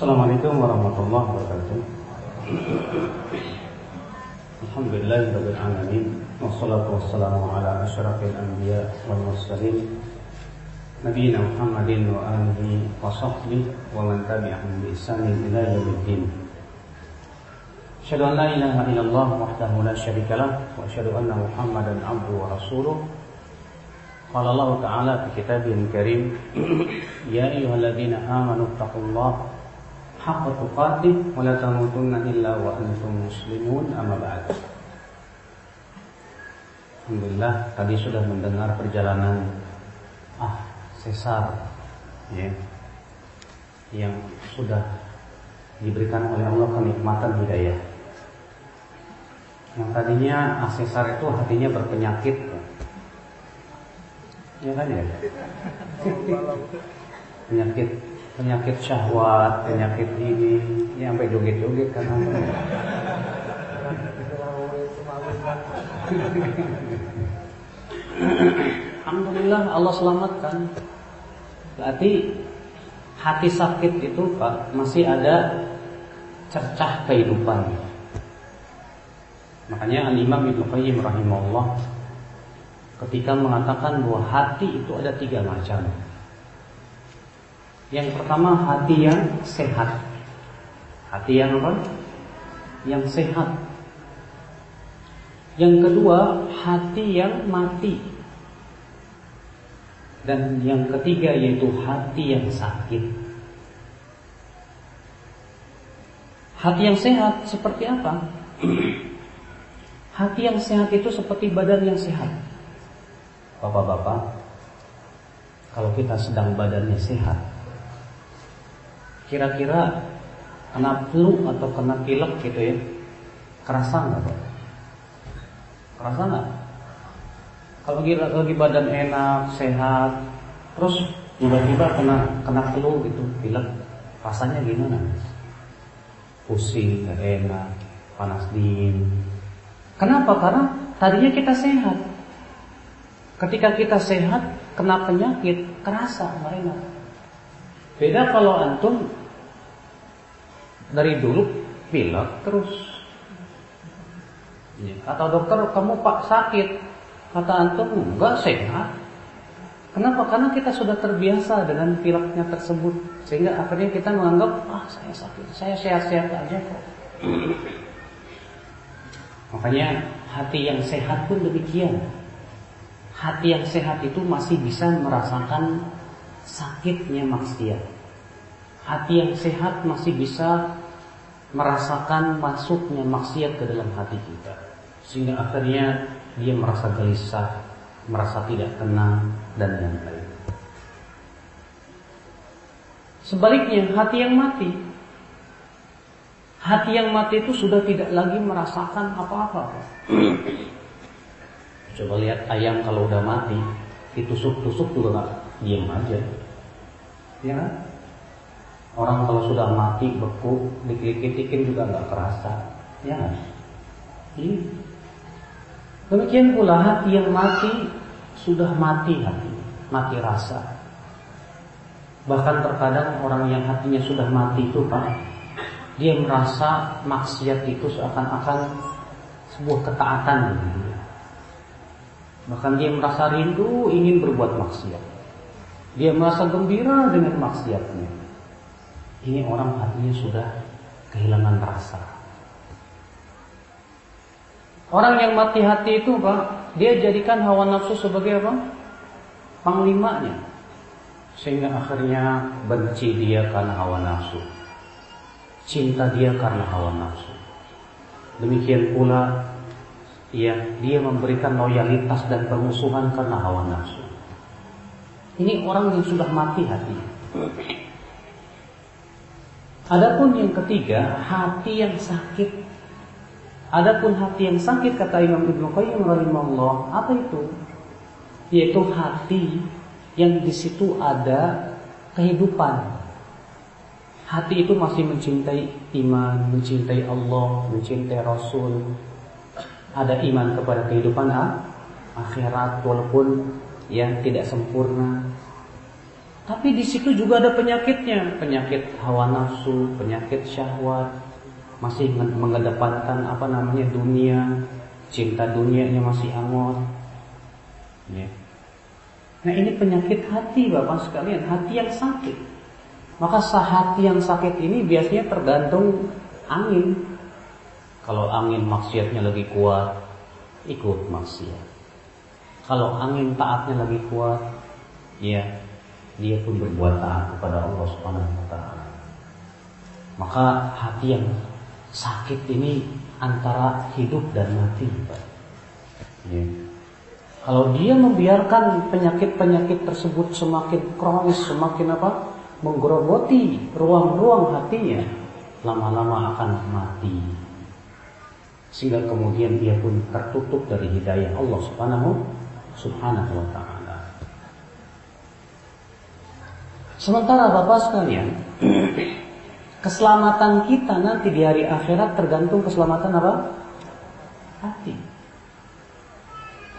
Assalamualaikum warahmatullahi wabarakatuh. Alhamdulillahirabbil alamin wassalatu wassalamu ala asyrafil anbiya wal mursalin nabiyina Muhammadin wa alihi wa sahbihi wa man tabi'ahum bi ihsanin ila yaumiddin. Asyhadu an la ilaha illallah wahdahu la syarika lah wa asyhadu anna Muhammadan abduhu wa rasuluh. Qala Allah Ta'ala fi kitabihil karim Ya ayyuhalladzina amanu taqullaha haqqa tuqatih wa la tamutunna illa wa antum muslimun amma ba'd. Alhamdulillah tadi sudah mendengar perjalanan ah sesar ya yang sudah diberikan oleh Allah kenikmatan hidayah. Yang tadinya ah sesar itu hatinya berpenyakit ya kan ya penyakit penyakit syahwat penyakit ini ya sampai joget-joget kan. Alhamdulillah Allah selamatkan. Berarti hati sakit itu Pak masih ada cercah kehidupan. Makanya Al-Imam Ibnu Qayyim rahimahullah ketika mengatakan bahwa hati itu ada tiga macam. Yang pertama hati yang sehat. Hati yang apa? Yang sehat. Yang kedua hati yang mati. Dan yang ketiga yaitu hati yang sakit. Hati yang sehat seperti apa? Hati yang sehat itu seperti badan yang sehat. Bapak-bapak, kalau kita sedang badannya sehat, kira-kira kena flu atau kena pilek gitu ya, kerasa nggak Pak? Kerasa nggak? Kalau lagi badan enak, sehat, terus tiba-tiba kena kena flu gitu, pilek, rasanya gimana? Pusing, gak enak, panas dingin. Kenapa? Karena tadinya kita sehat. Ketika kita sehat, kena penyakit, kerasa nggak enak. Beda kalau antum dari dulu pilek terus. Ya. Kata dokter, kamu pak sakit. Kata antum, enggak sehat. Kenapa? Karena kita sudah terbiasa dengan pileknya tersebut. Sehingga akhirnya kita menganggap, ah saya sakit, saya sehat-sehat aja kok. Makanya hati yang sehat pun demikian hati yang sehat itu masih bisa merasakan sakitnya maksiat. Hati yang sehat masih bisa merasakan masuknya maksiat ke dalam hati kita. Sehingga akhirnya dia merasa gelisah, merasa tidak tenang dan yang lain. Sebaliknya hati yang mati Hati yang mati itu sudah tidak lagi merasakan apa-apa Coba lihat ayam kalau udah mati, ditusuk-tusuk juga nggak diam aja. Ya kan? Orang kalau sudah mati beku, dikit-dikitin juga nggak kerasa. Ya? Ini. Demikian pula hati yang mati sudah mati hati, mati rasa. Bahkan terkadang orang yang hatinya sudah mati itu Pak, dia merasa maksiat itu seakan-akan sebuah ketaatan. Bahkan dia merasa rindu ingin berbuat maksiat. Dia merasa gembira dengan maksiatnya. Ini orang hatinya sudah kehilangan rasa. Orang yang mati hati itu Pak, dia jadikan hawa nafsu sebagai apa? Panglimanya. Sehingga akhirnya benci dia karena hawa nafsu. Cinta dia karena hawa nafsu. Demikian pula ya dia memberikan loyalitas dan permusuhan karena hawa nafsu. Ini orang yang sudah mati hati. Adapun yang ketiga, hati yang sakit. Adapun hati yang sakit kata Imam Ibnu Qayyim rahimahullah, apa itu? Yaitu hati yang di situ ada kehidupan. Hati itu masih mencintai iman, mencintai Allah, mencintai Rasul, ada iman kepada kehidupan akhirat walaupun yang tidak sempurna. Tapi di situ juga ada penyakitnya, penyakit hawa nafsu, penyakit syahwat, masih mengedepankan apa namanya dunia, cinta dunianya masih angon. Ya. Nah ini penyakit hati bapak sekalian, hati yang sakit. Maka hati yang sakit ini biasanya tergantung angin. Kalau angin maksiatnya lebih kuat, ikut maksiat. Kalau angin taatnya lebih kuat, ya dia pun berbuat taat kepada Allah Subhanahu wa taala. Maka hati yang sakit ini antara hidup dan mati. Ya. Kalau dia membiarkan penyakit-penyakit tersebut semakin kronis, semakin apa? menggerogoti ruang-ruang hatinya, lama-lama akan mati. Sehingga kemudian dia pun tertutup dari hidayah Allah Subhanahu Subhanahu wa taala. Sementara Bapak sekalian, keselamatan kita nanti di hari akhirat tergantung keselamatan apa? Hati.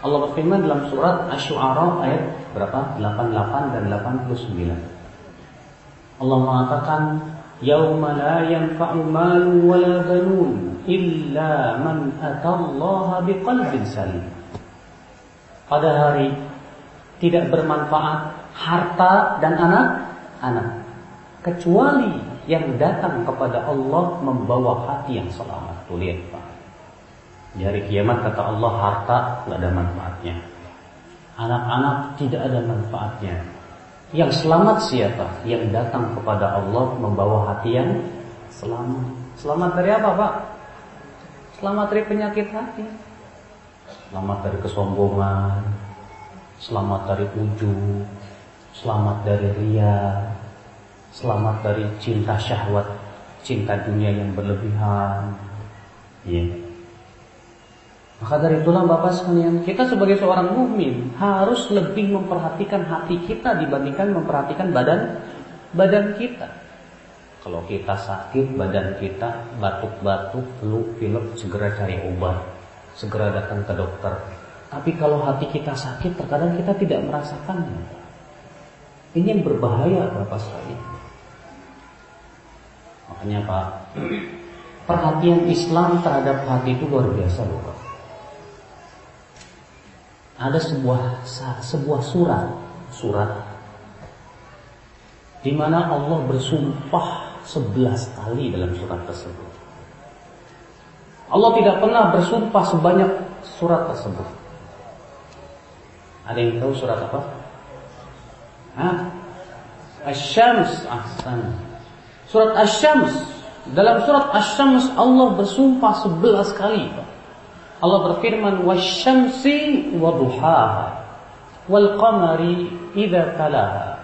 Allah berfirman dalam surat Asy-Syu'ara ayat berapa? 88 dan 89. Allah mengatakan, "Yauma la yanfa'u malun wala banun illa man atallaha biqalbin salim." Pada hari tidak bermanfaat harta dan anak anak kecuali yang datang kepada Allah membawa hati yang selamat. Tuh lihat Pak. Di hari kiamat kata Allah harta nggak ada manfaatnya. Anak-anak tidak ada manfaatnya. Yang selamat siapa? Yang datang kepada Allah membawa hati yang selamat. Selamat dari apa Pak? Selamat dari penyakit hati. Selamat dari kesombongan. Selamat dari ujub selamat dari ria, selamat dari cinta syahwat, cinta dunia yang berlebihan. Ya. Maka dari itulah Bapak sekalian, kita sebagai seorang mukmin harus lebih memperhatikan hati kita dibandingkan memperhatikan badan badan kita. Kalau kita sakit, badan kita batuk-batuk, flu, pilek, segera cari obat, segera datang ke dokter. Tapi kalau hati kita sakit, terkadang kita tidak merasakannya. Ini yang berbahaya Bapak sekali. Makanya Pak, perhatian Islam terhadap hati itu luar biasa loh Pak. Ada sebuah sebuah surat, surat di mana Allah bersumpah sebelas kali dalam surat tersebut. Allah tidak pernah bersumpah sebanyak surat tersebut. Ada yang tahu surat apa? Hah? Asy-Syams ahsan. Surat Asy-Syams. Dalam surat Asy-Syams Allah bersumpah sebelas kali. Allah berfirman wasyamsi wa duhaha wal qamari idza talaha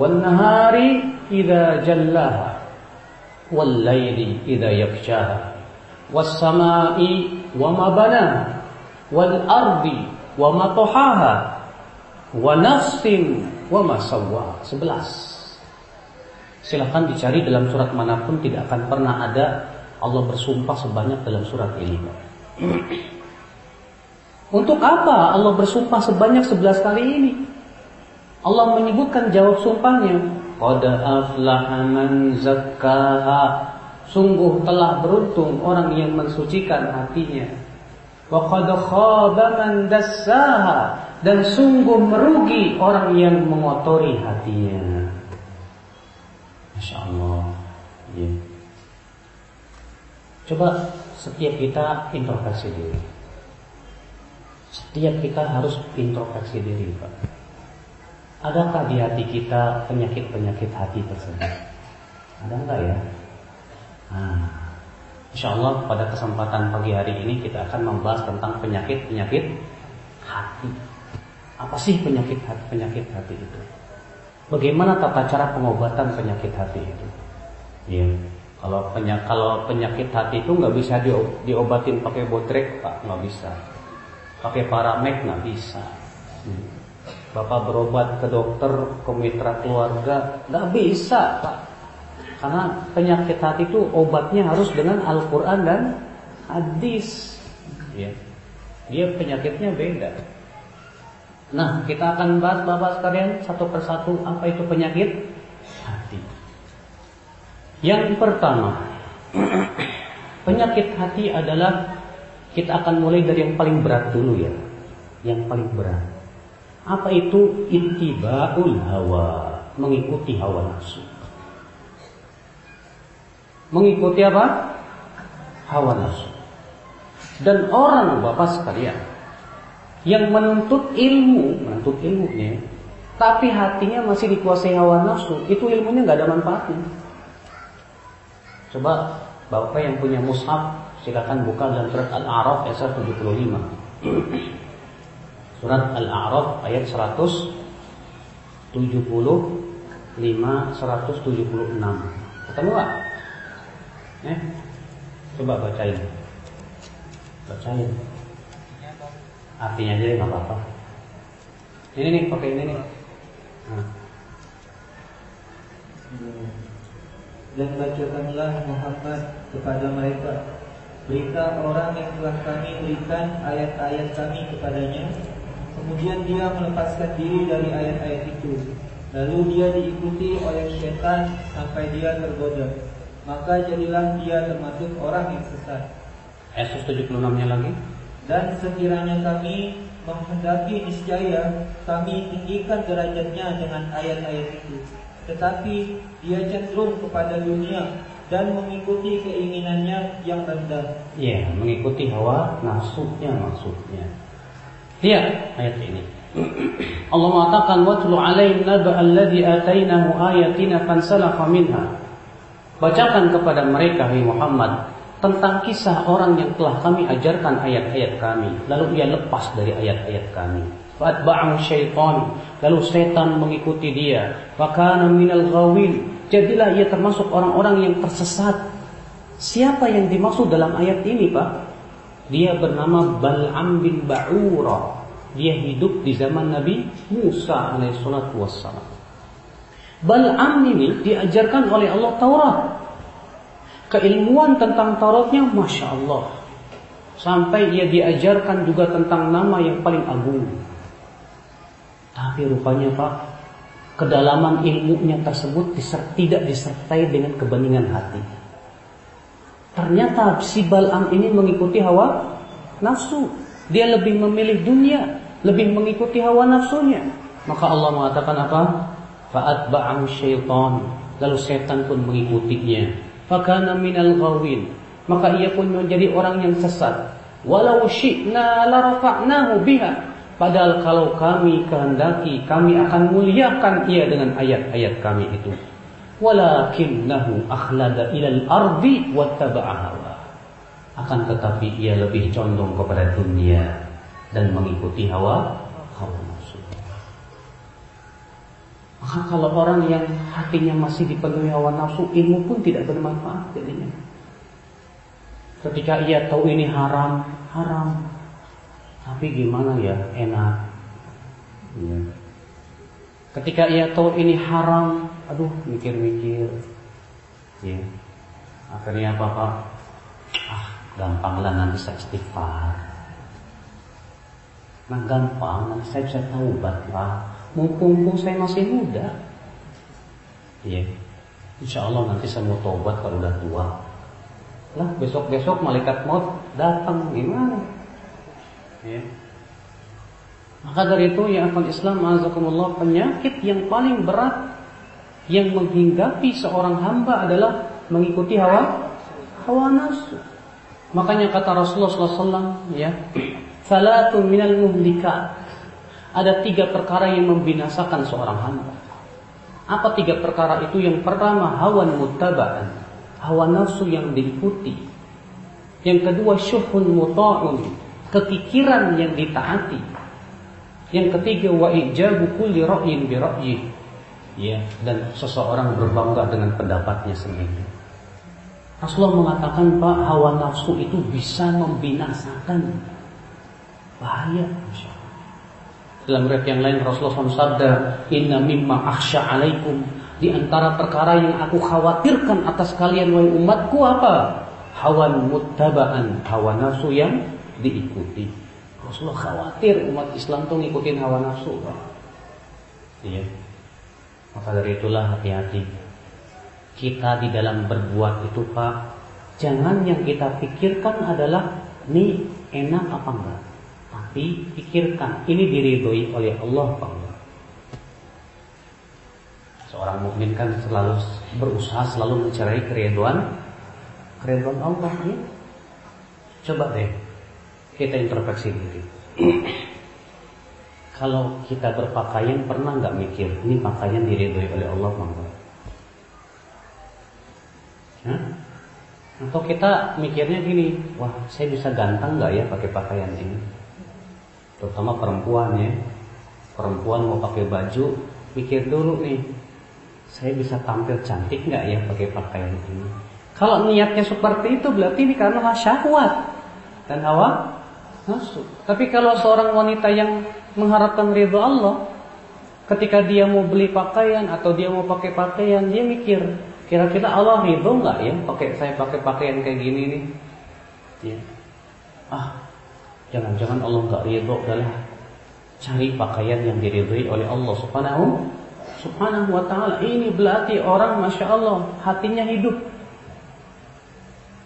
wan nahari idza jallaha wal laili idza yaghshaha was samai wa ma banaha wal ardi wa ma tahaha wa nafsin wa masawwa 11 silahkan dicari dalam surat mana pun tidak akan pernah ada Allah bersumpah sebanyak dalam surat ini. Untuk apa Allah bersumpah sebanyak 11 kali ini? Allah menyebutkan jawab sumpahnya. Qad aflaha man zakkaha. Sungguh telah beruntung orang yang mensucikan hatinya. Wa qad khaba man dassaha dan sungguh merugi orang yang mengotori hatinya. Masya Allah. Ya. Coba setiap kita introspeksi diri. Setiap kita harus introspeksi diri, Pak. Adakah di hati kita penyakit-penyakit hati tersebut? Ada enggak ya? Nah, Insya Allah pada kesempatan pagi hari ini kita akan membahas tentang penyakit-penyakit hati. Apa sih penyakit hati, penyakit hati itu? Bagaimana tata cara pengobatan penyakit hati itu? Ya, kalau penyakit kalau penyakit hati itu nggak bisa diobatin pakai botrek pak, nggak bisa. Pakai paramek nggak bisa. Hmm. Bapak berobat ke dokter, ke mitra keluarga, nggak bisa pak. Karena penyakit hati itu obatnya harus dengan Al-Quran dan hadis. Ya. Dia penyakitnya beda. Nah, kita akan bahas Bapak sekalian satu persatu apa itu penyakit hati. Yang pertama, penyakit hati adalah kita akan mulai dari yang paling berat dulu ya. Yang paling berat. Apa itu intibaul hawa? Mengikuti hawa nafsu. Mengikuti apa? Hawa nafsu. Dan orang Bapak sekalian yang menuntut ilmu, menuntut ilmunya, tapi hatinya masih dikuasai hawa nafsu, itu ilmunya nggak ada manfaatnya. Coba Bapak yang punya mushaf, silakan buka dalam surat Al-A'raf ayat 175. Surat Al-A'raf ayat 175 176. Ketemu nggak? Eh? Coba bacain. Bacain. Artinya aja nggak apa-apa. Ini nih pakai ini nih. Nah. Dan bacakanlah Muhammad kepada mereka berita orang yang telah kami berikan ayat-ayat kami kepadanya. Kemudian dia melepaskan diri dari ayat-ayat itu. Lalu dia diikuti oleh setan sampai dia tergoda. Maka jadilah dia termasuk orang yang sesat. Ayat 76-nya lagi. Dan sekiranya kami menghendaki niscaya kami tinggikan derajatnya dengan ayat-ayat itu. Tetapi dia cenderung kepada dunia dan mengikuti keinginannya yang rendah. Iya, mengikuti hawa nafsunya maksudnya. Lihat ayat ini. Allah mengatakan watlu alaihim naba alladhi atainahu ayatina fansalakha minha. Bacakan kepada mereka hai Muhammad tentang kisah orang yang telah kami ajarkan ayat-ayat kami. Lalu ia lepas dari ayat-ayat kami. Fatba'ahu syaitan. Lalu setan mengikuti dia. Fakana minal ghawin. Jadilah ia termasuk orang-orang yang tersesat. Siapa yang dimaksud dalam ayat ini Pak? Dia bernama Bal'am bin Ba'ura. Dia hidup di zaman Nabi Musa alaihissalatu wassalam. Bal'am ini diajarkan oleh Allah Taurat keilmuan tentang Tauratnya Masya Allah. Sampai ia diajarkan juga tentang nama yang paling agung. Tapi rupanya Pak, kedalaman ilmunya tersebut tidak disertai dengan kebeningan hati. Ternyata si Bal'am ini mengikuti hawa nafsu. Dia lebih memilih dunia, lebih mengikuti hawa nafsunya. Maka Allah mengatakan apa? Fa'atba'ahu syaitan. Lalu setan pun mengikutinya fakana minal ghawin. Maka ia pun menjadi orang yang sesat. Walau syi'na larafa'nahu biha. Padahal kalau kami kehendaki kami akan muliakan ia dengan ayat-ayat kami itu. Walakinnahu akhlada ilal ardi wattaba'a hawa. Akan tetapi ia lebih condong kepada dunia dan mengikuti hawa hawa maka kalau orang yang hatinya masih dipenuhi hawa nafsu, ilmu pun tidak bermanfaat jadinya. Ketika ia tahu ini haram, haram. Tapi gimana ya, enak. Ya. Ketika ia tahu ini haram, aduh mikir-mikir. Ya. Akhirnya apa Pak? Ah, gampanglah nanti saya istighfar. Nah gampang, nanti saya bisa taubat lah mumpung saya masih muda. Iya. Insya Allah nanti saya mau tobat kalau udah tua. Lah besok-besok malaikat maut datang gimana? Ya. Maka dari itu yang akan Islam azakumullah penyakit yang paling berat yang menghinggapi seorang hamba adalah mengikuti hawa hawa nafsu. Makanya kata Rasulullah SAW ya, salatun minal muhlikat ada tiga perkara yang membinasakan seorang hamba. Apa tiga perkara itu? Yang pertama hawan mutabaan, hawa nafsu yang diikuti. Yang kedua syuhun muta'un, kekikiran yang ditaati. Yang ketiga wa ijabu kulli ra'yin bi ra'yi. Ya, dan seseorang berbangga dengan pendapatnya sendiri. Rasulullah mengatakan Pak hawa nafsu itu bisa membinasakan bahaya Masya dalam riwayat yang lain Rasulullah SAW sabda, Inna mimma akhsha alaikum. Di antara perkara yang aku khawatirkan atas kalian wahai umatku apa? Hawan muttaba'an, hawa nafsu yang diikuti. Rasulullah khawatir umat Islam tuh ngikutin hawa nafsu. Iya. Maka dari itulah hati-hati. Kita di dalam berbuat itu, Pak, jangan yang kita pikirkan adalah ini enak apa enggak. Pikirkan ini diridhoi oleh Allah enggak. Seorang mukmin kan selalu berusaha selalu mencari keriduan keriduan Allah ya. Coba deh kita introspeksi diri. Kalau kita berpakaian pernah nggak mikir ini pakaian diridhoi oleh Allah apa Hah? Atau kita mikirnya gini, wah saya bisa ganteng nggak ya pakai pakaian ini? Terutama perempuan ya. Perempuan mau pakai baju, mikir dulu nih, saya bisa tampil cantik nggak ya pakai pakaian ini? Kalau niatnya seperti itu berarti ini karena syahwat dan hawa nafsu. Tapi kalau seorang wanita yang mengharapkan ridho Allah, ketika dia mau beli pakaian atau dia mau pakai pakaian, dia mikir, kira-kira Allah ridho nggak ya pakai saya pakai pakaian kayak gini nih? Ya. Ah, jangan-jangan Allah nggak ridho adalah cari pakaian yang diridhoi oleh Allah Subhanahu Subhanahu wa taala. Ini berarti orang Masya Allah hatinya hidup.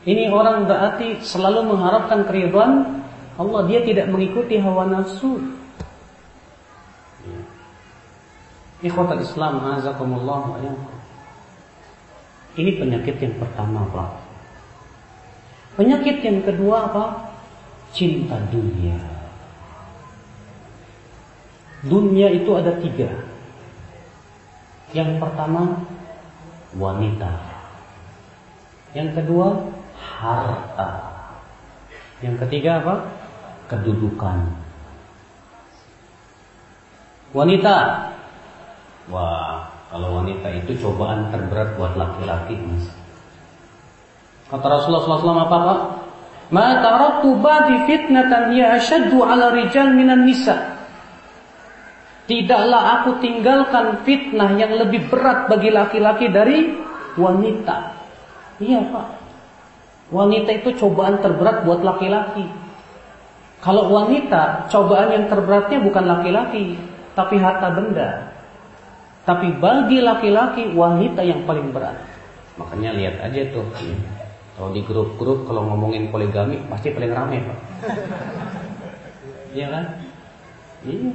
Ini orang berarti selalu mengharapkan keriduan Allah. Dia tidak mengikuti hawa nafsu. Ikhwatal Islam, azakumullah wa Ini penyakit yang pertama, Pak. Penyakit yang kedua apa? Cinta dunia. Dunia itu ada tiga. Yang pertama wanita. Yang kedua harta. Yang ketiga apa? Kedudukan. Wanita. Wah, kalau wanita itu cobaan terberat buat laki-laki, Mas. Kata Rasulullah SAW apa, Pak? Ma taraktu ba'di fitnatan hiya ashaddu 'ala rijal minan nisa. Tidaklah aku tinggalkan fitnah yang lebih berat bagi laki-laki dari wanita. Iya, Pak. Wanita itu cobaan terberat buat laki-laki. Kalau wanita, cobaan yang terberatnya bukan laki-laki, tapi harta benda. Tapi bagi laki-laki wanita yang paling berat. Makanya lihat aja tuh. Kalau di grup-grup kalau ngomongin poligami pasti paling rame, Pak. Iya kan? Iya.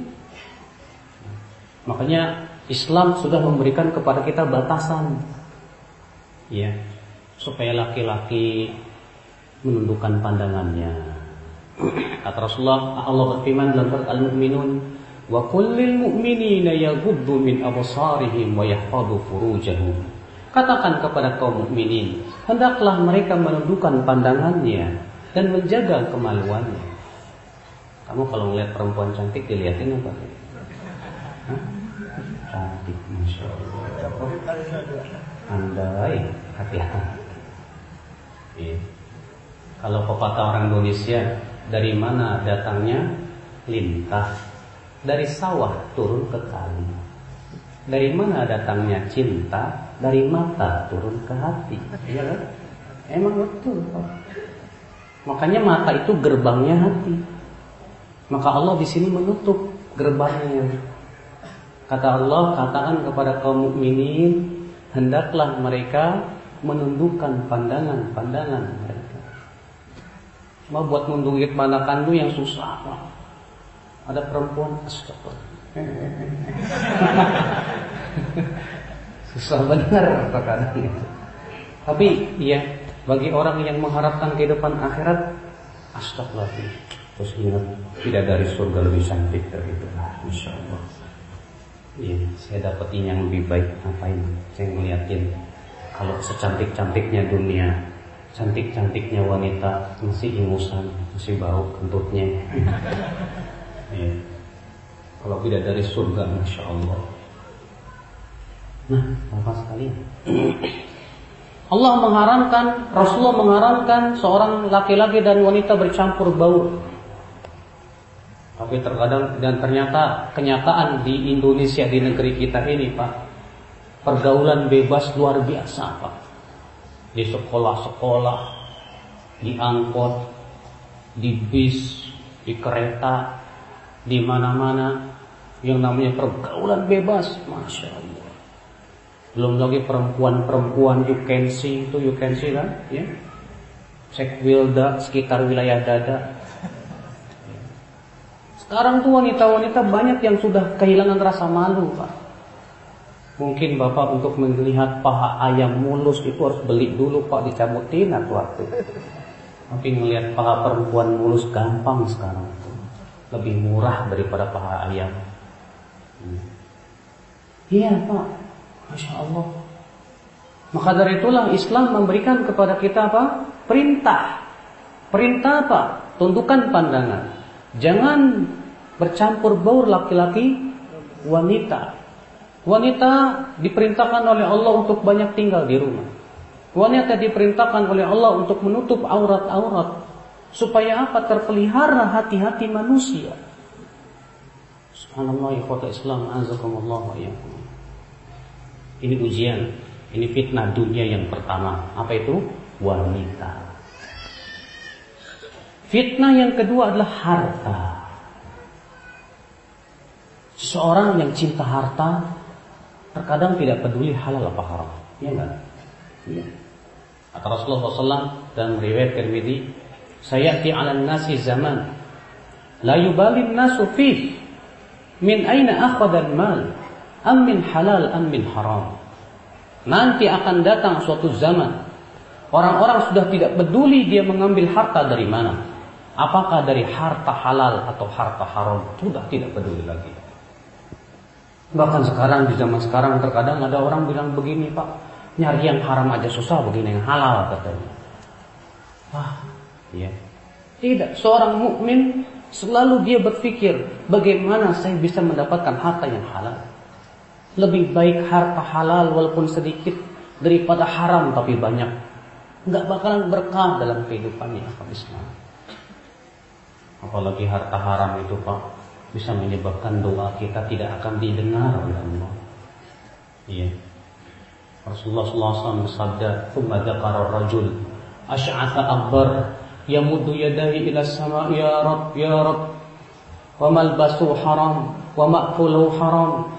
Makanya Islam sudah memberikan kepada kita batasan. Ya. Supaya laki-laki menundukkan pandangannya. Kata Rasulullah, Allah berfirman dalam surat Al-Mu'minun, "Wa kullil mu'minina yaghuddu min absarihim wa yahfadhu furujahum." Katakan kepada kaum mukminin, hendaklah mereka menundukkan pandangannya dan menjaga kemaluannya. Kamu kalau melihat perempuan cantik dilihatin apa? Hah? Cantik, masya Allah. Andai hati-hati. Iya. Kalau pepatah orang Indonesia, dari mana datangnya? Lintah. Dari sawah turun ke kali. Dari mana datangnya cinta? Dari mata turun ke hati. Iya kan? Emang betul. Makanya mata itu gerbangnya hati. Maka Allah di sini menutup gerbangnya. Kata Allah, katakan kepada kaum mukminin, hendaklah mereka menundukkan pandangan-pandangan mereka. Cuma buat nundukit pandangan itu yang susah. Ada perempuan astagfirullah. susah benar terkadang itu. Tapi ya bagi orang yang mengharapkan kehidupan akhirat, astagfirullah. Terus ingat tidak dari surga lebih cantik dari itu. Insya Allah. Iya, saya dapetin yang lebih baik ngapain? Saya ngeliatin kalau secantik-cantiknya dunia, cantik-cantiknya wanita masih ingusan, masih bau kentutnya. ya. Kalau tidak dari surga, masya Allah. Nah, apa sekalian? Allah mengharamkan, Rasulullah mengharamkan seorang laki-laki dan wanita bercampur bau. Tapi terkadang dan ternyata kenyataan di Indonesia di negeri kita ini, Pak, pergaulan bebas luar biasa, Pak. Di sekolah-sekolah, di angkot, di bis, di kereta, di mana-mana yang namanya pergaulan bebas, masya. Belum lagi perempuan-perempuan you can see itu you can see kan, ya. Cek wilda sekitar wilayah dada. Sekarang tuh wanita-wanita banyak yang sudah kehilangan rasa malu, Pak. Mungkin Bapak untuk melihat paha ayam mulus itu harus beli dulu Pak dicabutin atau waktu. Tapi melihat paha perempuan mulus gampang sekarang itu. Lebih murah daripada paha ayam. Hmm. Iya Pak, Masya Allah. Maka dari itulah Islam memberikan kepada kita apa? Perintah. Perintah apa? Tundukan pandangan. Jangan bercampur baur laki-laki wanita. Wanita diperintahkan oleh Allah untuk banyak tinggal di rumah. Wanita diperintahkan oleh Allah untuk menutup aurat-aurat supaya apa terpelihara hati-hati manusia. Subhanallah ya Islam azakumullah wa Ini ujian, ini fitnah dunia yang pertama. Apa itu? Wanita. Fitnah yang kedua adalah harta. Seseorang yang cinta harta terkadang tidak peduli halal apa haram. Iya enggak? Iya. Kata Rasulullah SAW dan riwayat Tirmidzi, "Sayati 'ala nasi zaman la yubali nasu fih min aina akhadha al-mal am min halal am min haram." Nanti akan datang suatu zaman orang-orang sudah tidak peduli dia mengambil harta dari mana. Apakah dari harta halal atau harta haram? Sudah tidak peduli lagi. Bahkan sekarang di zaman sekarang terkadang ada orang bilang begini pak, nyari yang haram aja susah begini yang halal katanya. Wah, iya. Tidak, seorang mukmin selalu dia berpikir bagaimana saya bisa mendapatkan harta yang halal. Lebih baik harta halal walaupun sedikit daripada haram tapi banyak. Enggak bakalan berkah dalam kehidupannya apa Islam. Apalagi harta haram itu Pak bisa menyebabkan doa kita tidak akan didengar oleh Allah. Iya. Rasulullah SAW bersabda, "Tsumma dzakara rajul asy'atha akbar yamuddu yadayhi ila sama ya Rabb ya Rabb wa malbasu haram wa ma'kulu haram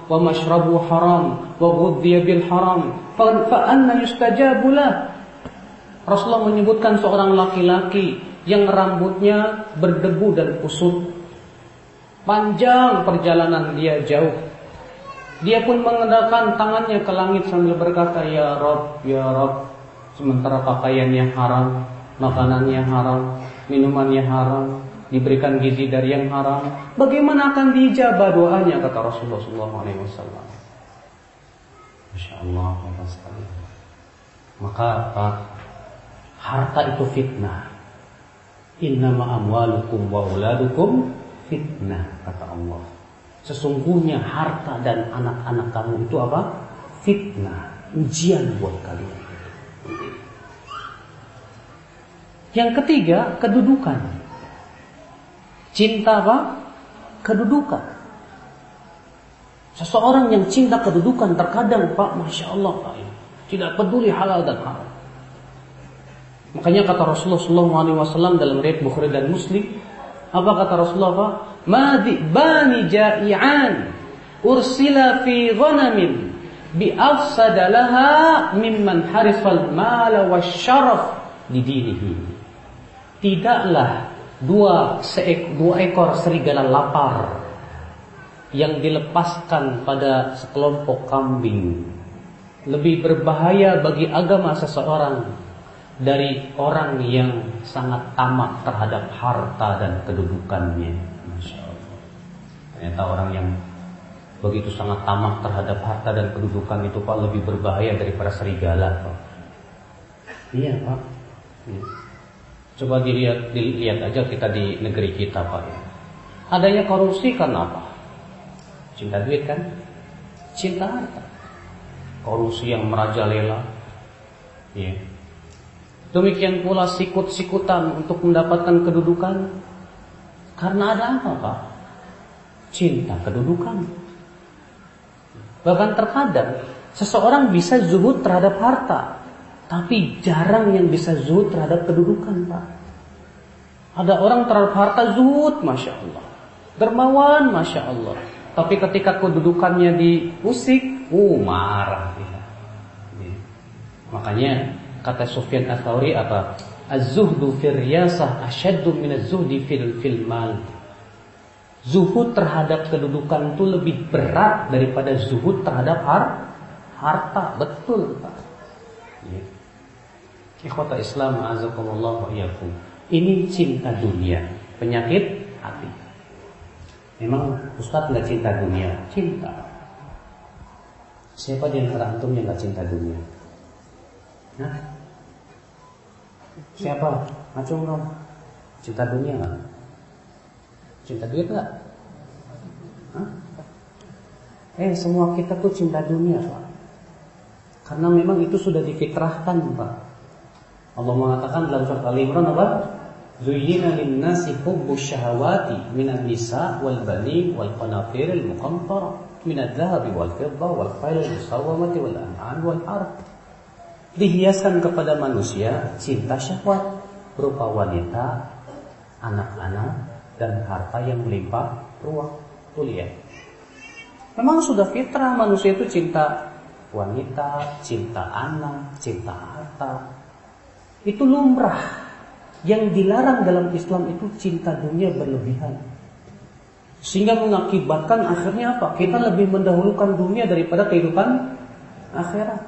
ghudhiya bil haram fa anna yustajabu lah." Rasulullah menyebutkan seorang laki-laki yang rambutnya berdebu dan kusut Panjang perjalanan dia jauh. Dia pun mengendalikan tangannya ke langit sambil berkata, Ya Rob, Ya Rob. Sementara pakaiannya haram, makanannya haram, minumannya haram, diberikan gizi dari yang haram. Bagaimana akan dijabah doanya kata Rasulullah SAW. Masya Allah, sekali. Maka apa? Harta itu fitnah. Innama amwalukum wa uladukum fitnah kata Allah. Sesungguhnya harta dan anak-anak kamu itu apa? Fitnah, ujian buat kalian. Yang ketiga, kedudukan. Cinta apa? Kedudukan. Seseorang yang cinta kedudukan terkadang Pak, Masya Allah Pak, tidak peduli halal dan haram. Makanya kata Rasulullah SAW dalam riwayat Bukhari dan Muslim, apa kata Rasulullah Pak? Madi bani ja'i'an ursila fi ghanamin bi afsadalaha mimman harifal mala wasyaraf di dinihi. Tidaklah dua seek, dua ekor serigala lapar yang dilepaskan pada sekelompok kambing lebih berbahaya bagi agama seseorang dari orang yang sangat tamak terhadap harta dan kedudukannya. Masya Allah. Ternyata orang yang begitu sangat tamak terhadap harta dan kedudukan itu Pak lebih berbahaya daripada serigala Pak. Iya Pak. Ya. Coba dilihat, dilihat aja kita di negeri kita Pak. Ya. Adanya korupsi kan apa? Cinta duit kan? Cinta harta. Korupsi yang merajalela. Ya Demikian pula sikut-sikutan untuk mendapatkan kedudukan. Karena ada apa Pak? Cinta kedudukan. Bahkan terkadang seseorang bisa zuhud terhadap harta. Tapi jarang yang bisa zuhud terhadap kedudukan Pak. Ada orang terhadap harta zuhud, masya Allah. Dermawan, masya Allah. Tapi ketika kedudukannya diusik, uh marah. Ya. Makanya kata Sufyan Atsauri apa? Az-zuhdu fil riyasah asyaddu min az-zuhdi fil fil mal. Zuhud terhadap kedudukan itu lebih berat daripada zuhud terhadap har harta. Betul, Pak. Ikhwata Islam azakumullah wa iyyakum. Ini cinta dunia, penyakit hati. Memang Ustaz nggak cinta dunia, cinta. Siapa di antara antum yang nggak cinta dunia? Nah, siapa? Macam dong. Cinta dunia nggak? Cinta duit nggak? Eh, semua kita tuh cinta dunia, Pak. Karena memang itu sudah difitrahkan, Pak. Allah mengatakan dalam surat Al-Imran apa? Zuyyina lin-nasi hubbu syahawati minan nisa wal bani wal qanatir al muqantara min adh-dhahabi wal fidda wal khayl al musawwamati wal an'am wal harth. Dihiaskan kepada manusia cinta syahwat berupa wanita, anak-anak dan harta yang melimpah ruah. Tuh lihat. Memang sudah fitrah manusia itu cinta wanita, cinta anak, cinta harta. Itu lumrah. Yang dilarang dalam Islam itu cinta dunia berlebihan. Sehingga mengakibatkan akhirnya apa? Kita lebih mendahulukan dunia daripada kehidupan akhirat.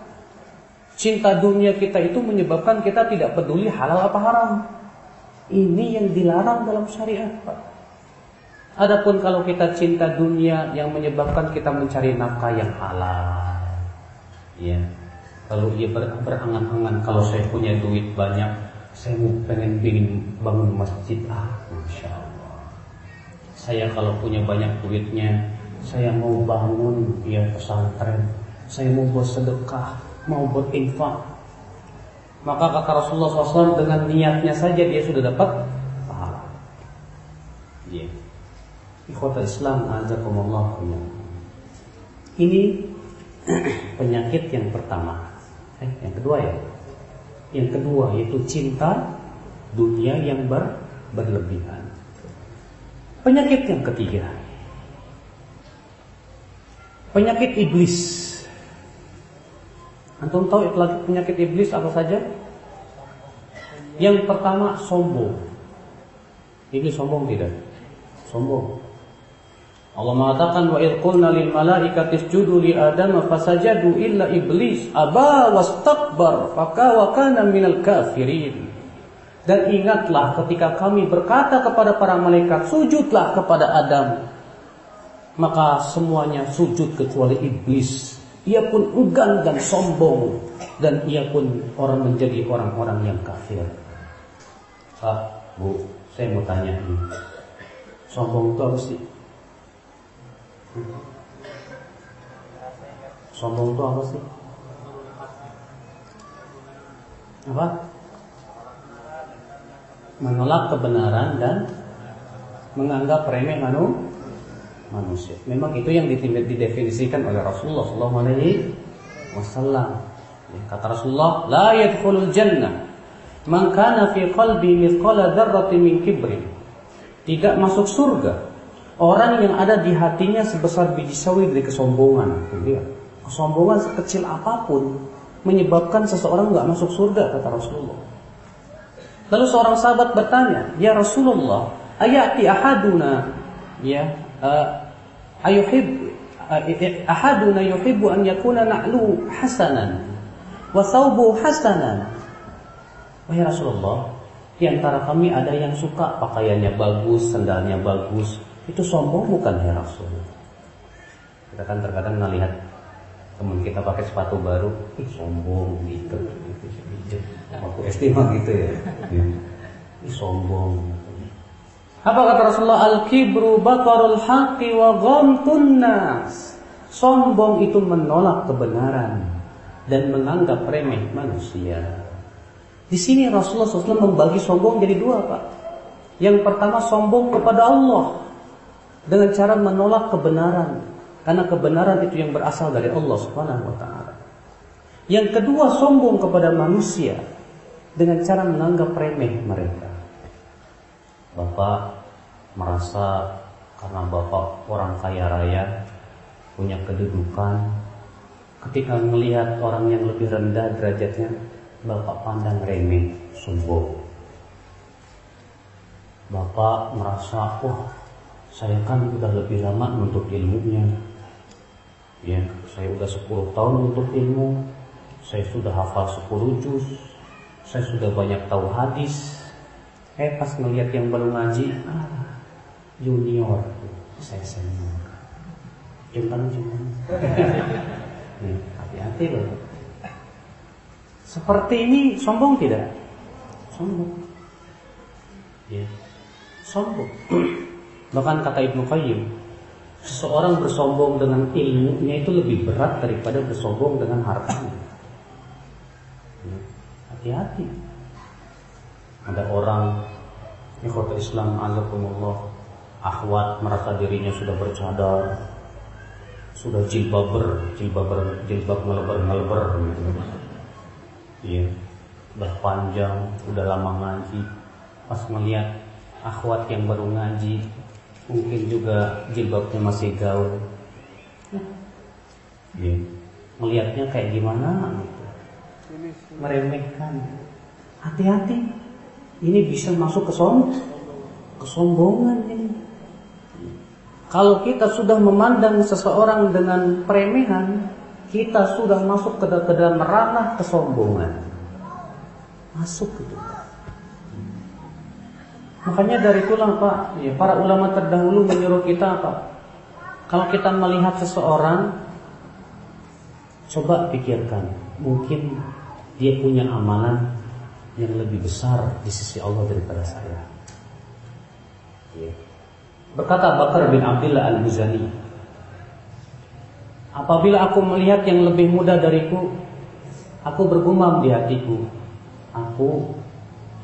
Cinta dunia kita itu menyebabkan kita tidak peduli halal apa haram. Ini yang dilarang dalam syariat, Pak. Adapun kalau kita cinta dunia yang menyebabkan kita mencari nafkah yang halal. Ya. Kalau ia berangan-angan kalau saya punya duit banyak, saya mau pengen bikin bangun masjid ah, masya Allah. Saya kalau punya banyak duitnya, saya mau bangun ya pesantren, saya mau buat sedekah, mau buat infak. Maka kata Rasulullah SAW dengan niatnya saja dia sudah dapat pahala. Ya. Ikhwata Islam azakumullah Ini penyakit yang pertama. Eh, yang kedua ya. Yang kedua yaitu cinta dunia yang ber, berlebihan. Penyakit yang ketiga. Penyakit iblis. Antum tahu penyakit iblis apa saja? Yang pertama sombong. Iblis sombong tidak? Sombong. Allah mengatakan wa id qulna lil malaikati isjudu li adama fasajadu illa iblis aba wastakbar faka wa kana minal kafirin. Dan ingatlah ketika kami berkata kepada para malaikat sujudlah kepada Adam. Maka semuanya sujud kecuali iblis. Ia pun enggan dan sombong dan ia pun orang menjadi orang-orang yang kafir. Pak, Bu, saya mau tanya ini. Sombong itu apa sih? Sombong itu apa sih? Apa? Menolak kebenaran dan menganggap remeh manu manusia. Memang itu yang didefinisikan oleh Rasulullah Sallallahu Alaihi Wasallam. Kata Rasulullah, la yadkhulul jannah man kana fi qalbi mithqala dzarratin min kibrin. Tidak masuk surga Orang yang ada di hatinya sebesar biji sawi dari kesombongan. Gitu Kesombongan sekecil apa pun menyebabkan seseorang nggak masuk surga kata Rasulullah. Lalu seorang sahabat bertanya, "Ya Rasulullah, ayati ahaduna ya uh, ayuhib uh, ahaduna yuhibbu an yakuna na'lu hasanan wa thawbu hasanan." Wahai Rasulullah, di antara kami ada yang suka pakaiannya bagus, sendalnya bagus, itu sombong bukan ya Rasul? Kita kan terkadang melihat teman kita pakai sepatu baru, ih sombong gitu. Waktu SD mah gitu ya. Ih sombong. Apa kata Rasulullah? Al-kibru bakarul haqqi wa ghamtun nas. Sombong itu menolak kebenaran dan menganggap remeh manusia. Di sini Rasulullah SAW membagi sombong jadi dua, Pak. Yang pertama sombong kepada Allah dengan cara menolak kebenaran karena kebenaran itu yang berasal dari Allah Subhanahu wa taala. Yang kedua sombong kepada manusia dengan cara menganggap remeh mereka. Bapak merasa karena Bapak orang kaya raya, punya kedudukan, ketika melihat orang yang lebih rendah derajatnya, Bapak pandang remeh, sombong. Bapak merasa, oh saya kan udah lebih lama untuk ilmunya. Ya, saya udah 10 tahun untuk ilmu, saya sudah hafal 10 juz, saya sudah banyak tahu hadis, Eh pas ngelihat yang baru ngaji, ah, junior, saya senior. Jangan jangan. Nih, hati-hati loh. Seperti ini sombong tidak? Sombong. Ya. Sombong. Bahkan kata Ibnu Qayyim, seseorang bersombong dengan ilmunya itu lebih berat daripada bersombong dengan hartanya. Ya. Hati-hati. Ada orang ikhwat Islam azakumullah akhwat merasa dirinya sudah bercadar sudah jilbaber jilbaber jilbab ngeleber ngeleber gitu iya udah panjang udah lama ngaji pas melihat akhwat yang baru ngaji mungkin juga jilbabnya masih gaul iya melihatnya kayak gimana gitu meremehkan hati-hati ini bisa masuk ke som kesombongan ini. Kalau kita sudah memandang seseorang dengan peremehan, kita sudah masuk ke, ke dalam ranah kesombongan. Masuk itu. Makanya dari itulah Pak, ya, para ulama terdahulu menyuruh kita apa? Kalau kita melihat seseorang, coba pikirkan, mungkin dia punya amalan yang lebih besar di sisi Allah daripada saya. Ya. Berkata Bakar bin Abdullah Al-Muzani, Apabila aku melihat yang lebih muda dariku, aku bergumam di hatiku, aku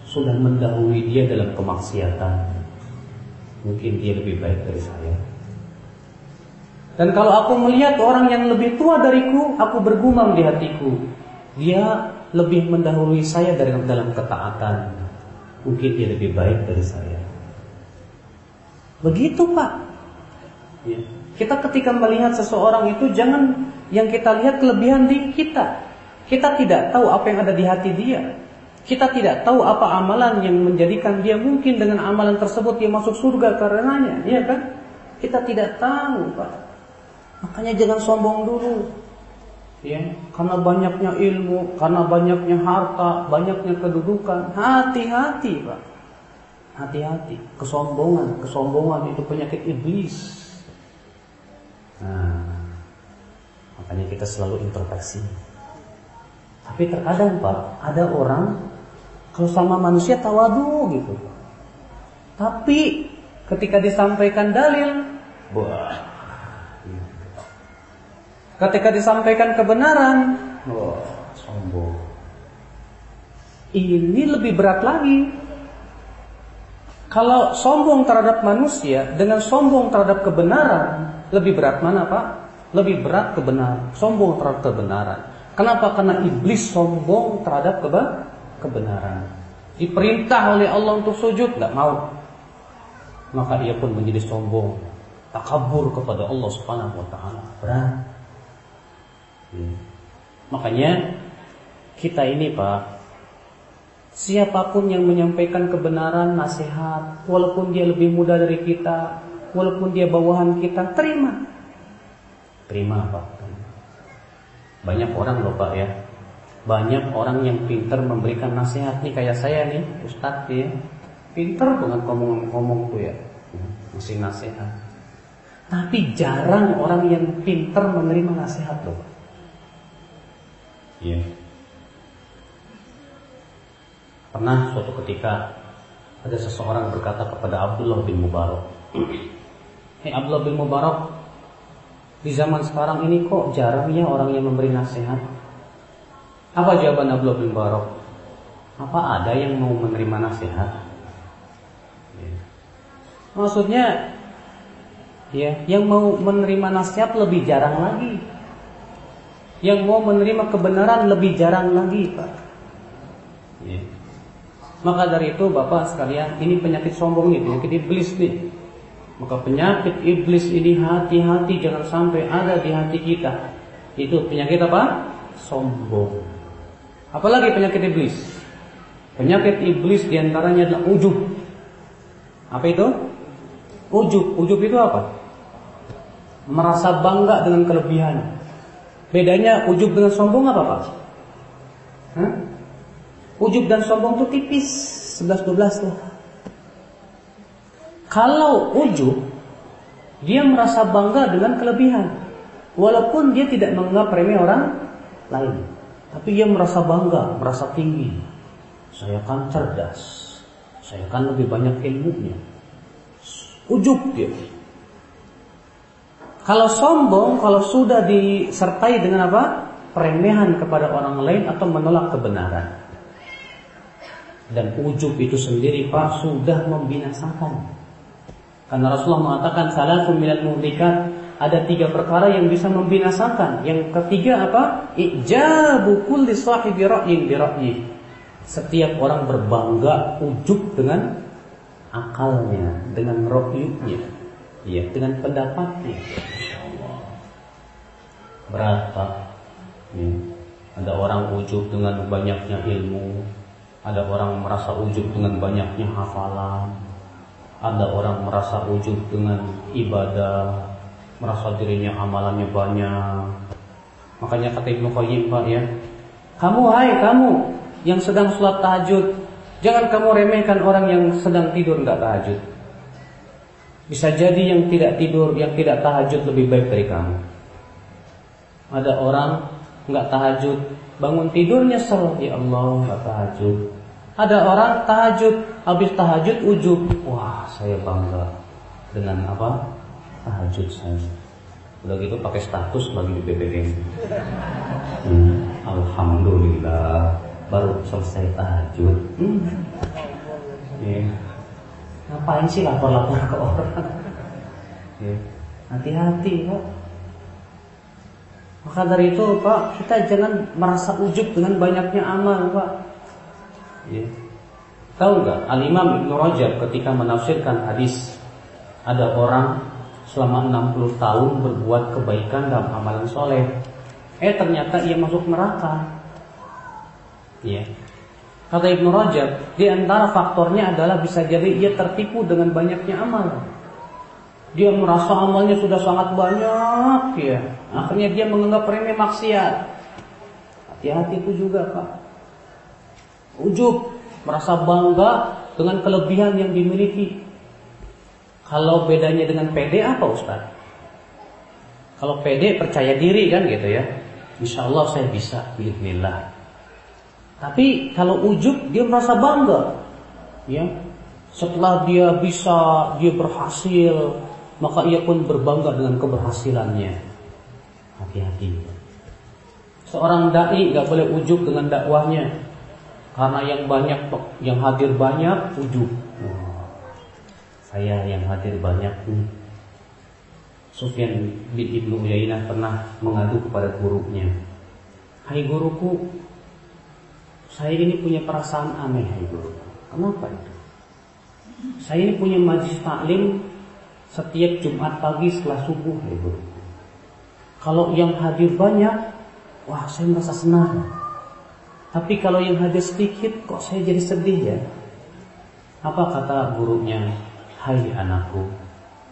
sudah mendahului dia dalam kemaksiatan. Mungkin dia lebih baik dari saya. Dan kalau aku melihat orang yang lebih tua dariku, aku bergumam di hatiku, dia lebih mendahului saya dari dalam ketaatan. Mungkin dia lebih baik dari saya. Begitu Pak. Ya. Kita ketika melihat seseorang itu jangan yang kita lihat kelebihan di kita. Kita tidak tahu apa yang ada di hati dia. Kita tidak tahu apa amalan yang menjadikan dia mungkin dengan amalan tersebut dia masuk surga karenanya, ya kan? Kita tidak tahu, Pak. Makanya jangan sombong dulu ya karena banyaknya ilmu, karena banyaknya harta, banyaknya kedudukan, hati-hati pak, hati-hati, kesombongan, kesombongan itu penyakit iblis. Nah, makanya kita selalu introspeksi. Tapi terkadang pak, ada orang kalau sama manusia tawadu gitu, tapi ketika disampaikan dalil, wah Ketika disampaikan kebenaran, wah, sombong. Ini lebih berat lagi. Kalau sombong terhadap manusia dengan sombong terhadap kebenaran, lebih berat mana, Pak? Lebih berat kebenaran, sombong terhadap kebenaran. Kenapa? Karena iblis sombong terhadap keba kebenaran. Diperintah oleh Allah untuk sujud, nggak mau. Maka ia pun menjadi sombong, takabur kepada Allah Subhanahu wa taala. Berat. Hmm. Makanya kita ini Pak, siapa pun yang menyampaikan kebenaran, nasihat, walaupun dia lebih muda dari kita, walaupun dia bawahan kita, terima. Terima Pak. Banyak orang loh Pak ya. Banyak orang yang pintar memberikan nasihat nih kayak saya nih, Ustadz ya. Pintar banget ngomong-ngomong tuh ya. Masih nasihat. Tapi jarang orang yang pintar menerima nasihat loh. Ya. Pernah suatu ketika ada seseorang berkata kepada Abdullah bin Mubarak, Hei Abdullah bin Mubarak, di zaman sekarang ini kok jarang ya orang yang memberi nasihat? Apa jawaban Abdullah bin Mubarak? Apa ada yang mau menerima nasihat? Ya. Maksudnya, ya, yang mau menerima nasihat lebih jarang lagi yang mau menerima kebenaran lebih jarang lagi, Pak. Ya. Maka dari itu Bapak sekalian, ini penyakit sombong nih, penyakit iblis nih. Maka penyakit iblis ini hati-hati jangan sampai ada di hati kita. Itu penyakit apa? Sombong. Apalagi penyakit iblis? Penyakit iblis di antaranya adalah ujub. Apa itu? Ujub. Ujub itu apa? Merasa bangga dengan kelebihan. Bedanya ujub dengan sombong apa Pak? Hah? Ujub dan sombong itu tipis 11-12 tuh. Kalau ujub, dia merasa bangga dengan kelebihan. Walaupun dia tidak menganggap remeh orang lain. Tapi dia merasa bangga, merasa tinggi. Saya kan cerdas. Saya kan lebih banyak ilmunya. Ujub dia. Kalau sombong, kalau sudah disertai dengan apa? Peremehan kepada orang lain atau menolak kebenaran. Dan ujub itu sendiri Pak sudah membinasakan. Karena Rasulullah mengatakan salah minal muhlikat ada tiga perkara yang bisa membinasakan. Yang ketiga apa? Ijabu kulli sahibi ra'yin bi. Setiap orang berbangga ujub dengan akalnya, dengan ra'yunya, ya, dengan pendapatnya. Berapa? Ya. Ada orang ujub dengan banyaknya ilmu, ada orang merasa ujub dengan banyaknya hafalan, ada orang merasa ujub dengan ibadah, merasa dirinya amalannya banyak. Makanya kata Ibnu Qayyim Pak ya, kamu hai kamu yang sedang sholat tahajud, jangan kamu remehkan orang yang sedang tidur nggak tahajud. Bisa jadi yang tidak tidur, yang tidak tahajud lebih baik dari kamu. Ada orang nggak tahajud, bangun tidur nyesel, ya Allah nggak tahajud. Ada orang tahajud, habis tahajud ujub, wah saya bangga dengan apa tahajud saya. Udah gitu pakai status lagi di BBM. Hmm, Alhamdulillah baru selesai tahajud. Hmm. Ya. Ngapain sih lapor-lapor ke orang? Ya. Hati-hati Pak. Maka dari itu Pak, kita jangan merasa ujub dengan banyaknya amal Pak. Ya. Tahu nggak Al-Imam Ibn Rajab ketika menafsirkan hadis ada orang selama 60 tahun berbuat kebaikan dalam amalan soleh. Eh ternyata ia masuk neraka. Ya. Kata Ibn Rajab, di antara faktornya adalah bisa jadi ia tertipu dengan banyaknya amal. Dia merasa amalnya sudah sangat banyak ya. Akhirnya dia menganggap remeh maksiat. Hati-hati itu juga Pak. Ujub, merasa bangga dengan kelebihan yang dimiliki. Kalau bedanya dengan PD apa Ustaz? Kalau PD percaya diri kan gitu ya. Insya Allah saya bisa, Bismillah. Tapi kalau ujub dia merasa bangga, ya. Setelah dia bisa, dia berhasil, maka ia pun berbangga dengan keberhasilannya. Hati-hati. Seorang dai nggak boleh ujub dengan dakwahnya, karena yang banyak, yang hadir banyak, ujub. Saya yang hadir banyak nih. Sufyan bin Ibnu Uyainah pernah mengadu kepada gurunya. Hai guruku, saya ini punya perasaan aneh, hai guru. Kenapa itu? Saya ini punya majlis taklim setiap Jumat pagi setelah subuh, hai guru. Kalau yang hadir banyak, wah saya merasa senang. Tapi kalau yang hadir sedikit kok saya jadi sedih ya? Apa kata gurunya? Hai anakku,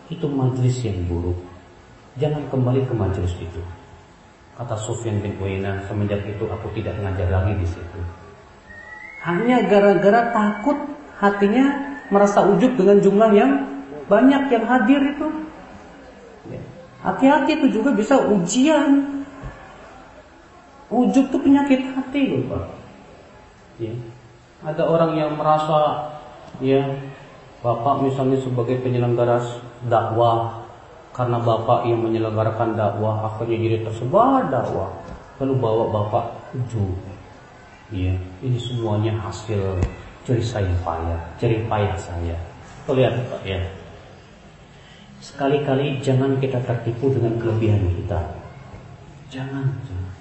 itu majlis yang buruk. Jangan kembali ke majlis itu. Kata Sufyan bin Uyainah, semenjak itu aku tidak ngajar lagi di situ. Hanya gara-gara takut hatinya merasa ujub dengan jumlah yang banyak yang hadir itu. Ya. Hati-hati itu juga bisa ujian Ujub itu penyakit hati loh Pak. Ya. Ada orang yang merasa ya Bapak misalnya sebagai penyelenggara dakwah karena Bapak yang menyelenggarakan dakwah akhirnya jadi tersebar dakwah lalu bawa Bapak ujub. Ya, ini semuanya hasil jerih saya payah, jerih payah saya. Lihat Pak ya. Sekali-kali jangan kita tertipu dengan kelebihan kita. Jangan, jangan.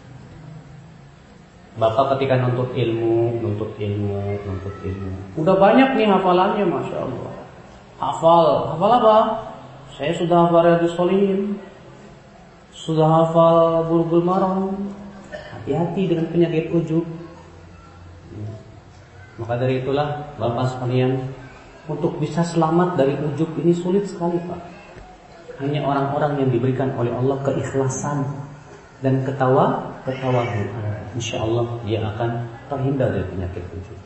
Bapak ketika nuntut ilmu, nuntut ilmu, nuntut ilmu. Udah banyak nih hafalannya, Masya Allah. Hafal, hafal apa? Saya sudah hafal Riyadus Solihin. Sudah hafal Bulbul Maram. Hati-hati dengan penyakit ujub. Maka dari itulah Bapak sekalian, untuk bisa selamat dari ujub ini sulit sekali Pak. Hanya orang-orang yang diberikan oleh Allah keikhlasan dan ketawa, ketawa insya Allah dia akan terhindar dari penyakit ujub.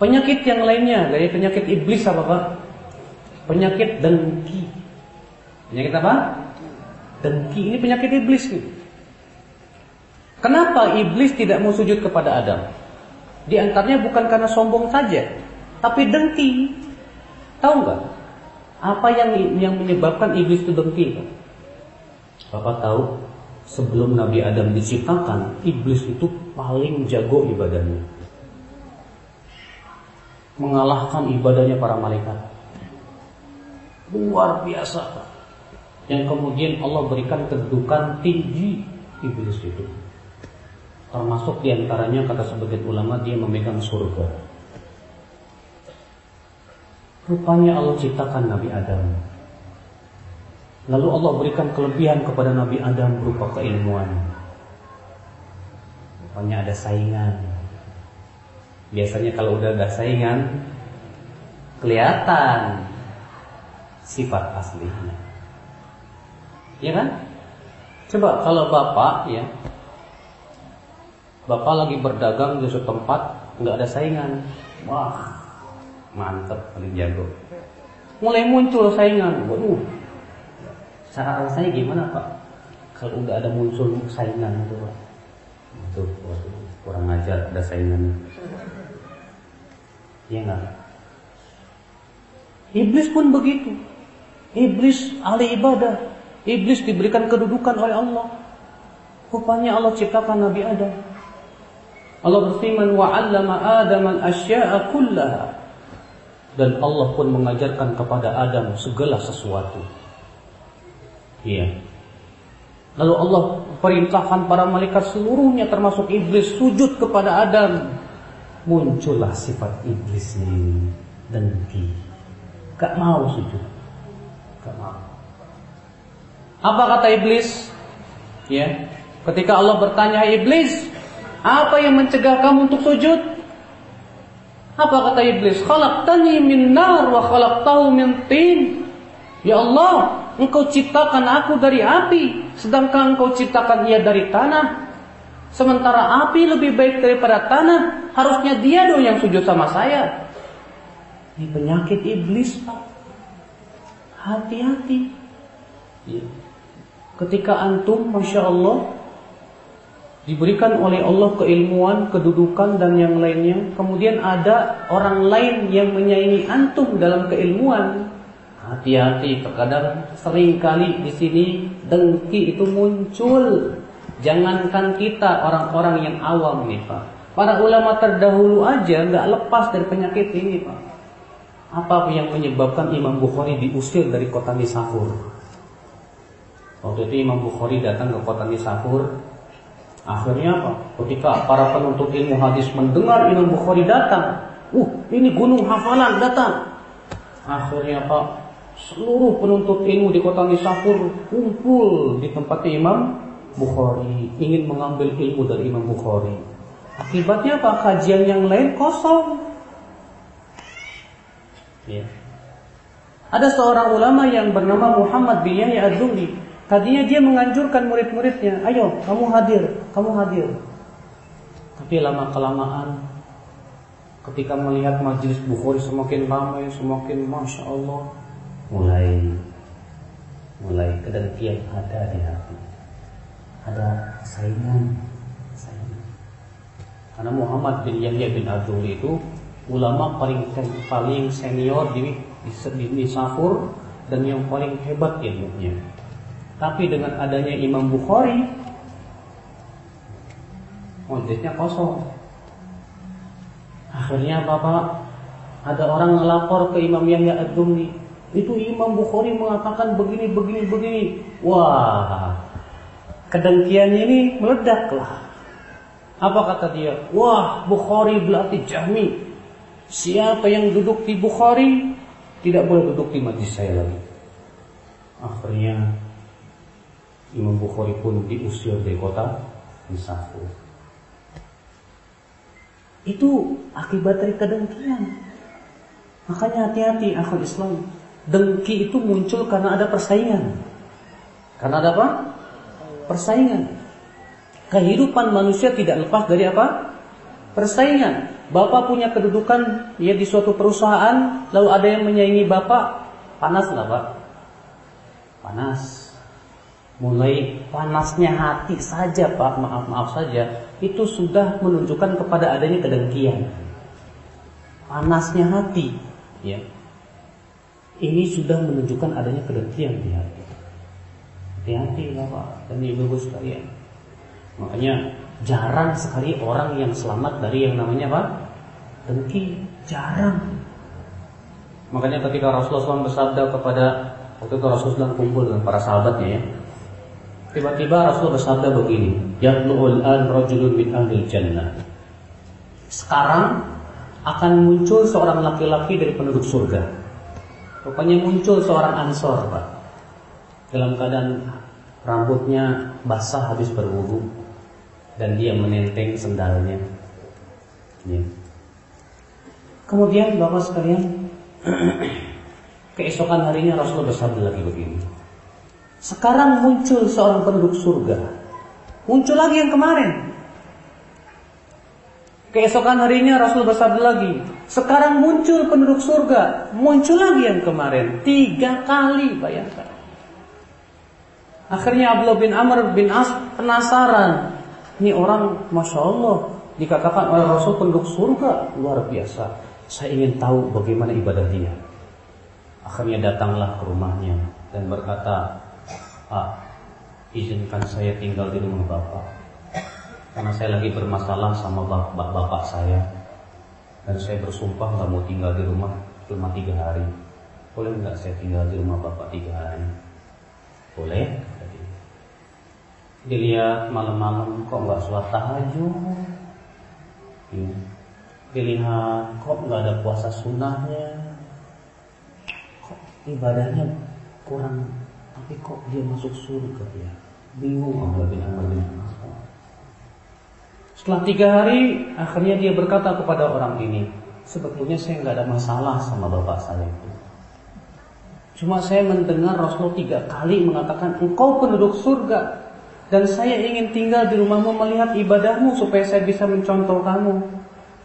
Penyakit yang lainnya dari penyakit iblis apa Pak? Penyakit dengki. Penyakit apa? Dengki ini penyakit iblis nih. Kenapa iblis tidak mau sujud kepada Adam? Di antaranya bukan karena sombong saja, tapi dengki. Tahu nggak? Apa yang yang menyebabkan iblis itu dengki? Bapak tahu sebelum Nabi Adam diciptakan, iblis itu paling jago ibadahnya. Mengalahkan ibadahnya para malaikat. Luar biasa. Yang kemudian Allah berikan kedudukan tinggi iblis itu. Termasuk di antaranya kata sebagian ulama dia memegang surga. Rupanya Allah ciptakan Nabi Adam Lalu Allah berikan kelebihan kepada Nabi Adam berupa keilmuan. Rupanya ada saingan. Biasanya kalau udah ada saingan, kelihatan sifat aslinya. Ya kan? Coba kalau bapak ya, bapak lagi berdagang di suatu tempat, nggak ada saingan, wah mantep paling jago. Mulai muncul saingan, waduh Cara rasanya gimana Pak? Kalau udah ada muncul saingan itu Pak. Itu kurang ajar ada saingan. Iya enggak? Iblis pun begitu. Iblis ahli ibadah. Iblis diberikan kedudukan oleh Allah. Rupanya Allah ciptakan Nabi Adam. Allah berfirman wa 'allama Adam al-asya'a kullaha. Dan Allah pun mengajarkan kepada Adam segala sesuatu. Iya. Lalu Allah perintahkan para malaikat seluruhnya termasuk iblis sujud kepada Adam. Muncullah sifat iblis ini dengki. Gak mau sujud. Gak mau. Apa kata iblis? Ya. Ketika Allah bertanya, "Iblis, apa yang mencegah kamu untuk sujud?" Apa kata iblis? Khalaqtani min nar wa khalaqtahu min tin. Ya Allah, engkau ciptakan aku dari api, sedangkan engkau ciptakan ia dari tanah. Sementara api lebih baik daripada tanah, harusnya dia dong yang sujud sama saya. Ini penyakit iblis, Pak. Hati-hati. Ya. Ketika antum, Masya Allah, diberikan oleh Allah keilmuan, kedudukan, dan yang lainnya, kemudian ada orang lain yang menyaingi antum dalam keilmuan, Hati-hati, terkadang sering kali di sini dengki itu muncul. Jangankan kita orang-orang yang awam nih Pak. Para ulama terdahulu aja nggak lepas dari penyakit ini Pak. Apa yang menyebabkan Imam Bukhari diusir dari kota Nisapur? Waktu itu Imam Bukhari datang ke kota Nisapur. Akhirnya apa? Ketika para penuntut ilmu hadis mendengar Imam Bukhari datang, uh ini gunung hafalan datang. Akhirnya Pak seluruh penuntut ilmu di kota Nisapur kumpul di tempat Imam Bukhari ingin mengambil ilmu dari Imam Bukhari. Akibatnya apa? Kajian yang lain kosong. Ya. Ada seorang ulama yang bernama Muhammad bin Yahya Az-Zuhri. Tadinya dia menganjurkan murid-muridnya, ayo kamu hadir, kamu hadir. Tapi lama kelamaan ketika melihat majelis Bukhari semakin ramai, semakin masya Allah, mulai mulai kedengkian ada di hati ada saingan saingan. Karena Muhammad bin Yahya bin Abdul itu ulama paling paling senior di di, di, di Safur dan yang paling hebat ilmunya. Tapi dengan adanya Imam Bukhari majelisnya kosong. Akhirnya bapak ada orang ngelapor ke Imam Yahya ad-Dumni itu Imam Bukhari mengatakan begini, begini, begini. Wah, kedengkian ini meledaklah. Apa kata dia? Wah, Bukhari berarti jami. Siapa yang duduk di Bukhari tidak boleh duduk di majlis saya lagi. Akhirnya Imam Bukhari pun diusir dari kota Nisafur. Itu akibat dari kedengkian. Makanya hati-hati akal Islam. Dengki itu muncul karena ada persaingan. Karena ada apa? Persaingan. Kehidupan manusia tidak lepas dari apa? Persaingan. Bapak punya kedudukan ya di suatu perusahaan, lalu ada yang menyaingi bapak, panas nggak pak? Panas. Mulai panasnya hati saja pak, maaf maaf saja, itu sudah menunjukkan kepada adanya kedengkian. Panasnya hati, ya. Ini sudah menunjukkan adanya kedengkian di hati. Hati-hati bapak dan ibu-ibu sekalian. Makanya jarang sekali orang yang selamat dari yang namanya apa? Dengki. Jarang. Makanya ketika Rasulullah SAW bersabda kepada waktu itu Rasulullah SAW kumpul dengan para sahabatnya ya. Tiba-tiba Rasul bersabda begini, "Yatlu'ul an rajulun min ahli jannah." Sekarang akan muncul seorang laki-laki dari penduduk surga. Rupanya muncul seorang ansor, Pak. Dalam keadaan rambutnya basah habis berwudu dan dia menenteng sendalnya. Ya. Kemudian Bapak sekalian, keesokan harinya Rasul bersabda lagi begini. Sekarang muncul seorang penduduk surga. Muncul lagi yang kemarin. Keesokan harinya Rasul bersabda lagi. Sekarang muncul penduduk surga. Muncul lagi yang kemarin. Tiga kali bayangkan. Akhirnya Abdullah bin Amr bin As penasaran. Ini orang Masya Allah. Dikatakan oleh Rasul penduduk surga. Luar biasa. Saya ingin tahu bagaimana ibadah dia. Akhirnya datanglah ke rumahnya. Dan berkata, Pak, izinkan saya tinggal di rumah Bapak. Karena saya lagi bermasalah sama bapak, bapak saya. Dan saya bersumpah nggak mau tinggal di rumah cuma tiga hari. Boleh nggak saya tinggal di rumah Bapak tiga hari? Boleh. Dilihat malam-malam kok nggak sholat tahajud. Ya. Dilihat kok nggak ada puasa sunnahnya. Kok ibadahnya kurang tapi kok dia masuk surga ya bingung Allah Amr bin setelah tiga hari akhirnya dia berkata kepada orang ini sebetulnya saya nggak ada masalah sama bapak saya itu cuma saya mendengar Rasul tiga kali mengatakan engkau penduduk surga dan saya ingin tinggal di rumahmu melihat ibadahmu supaya saya bisa mencontoh kamu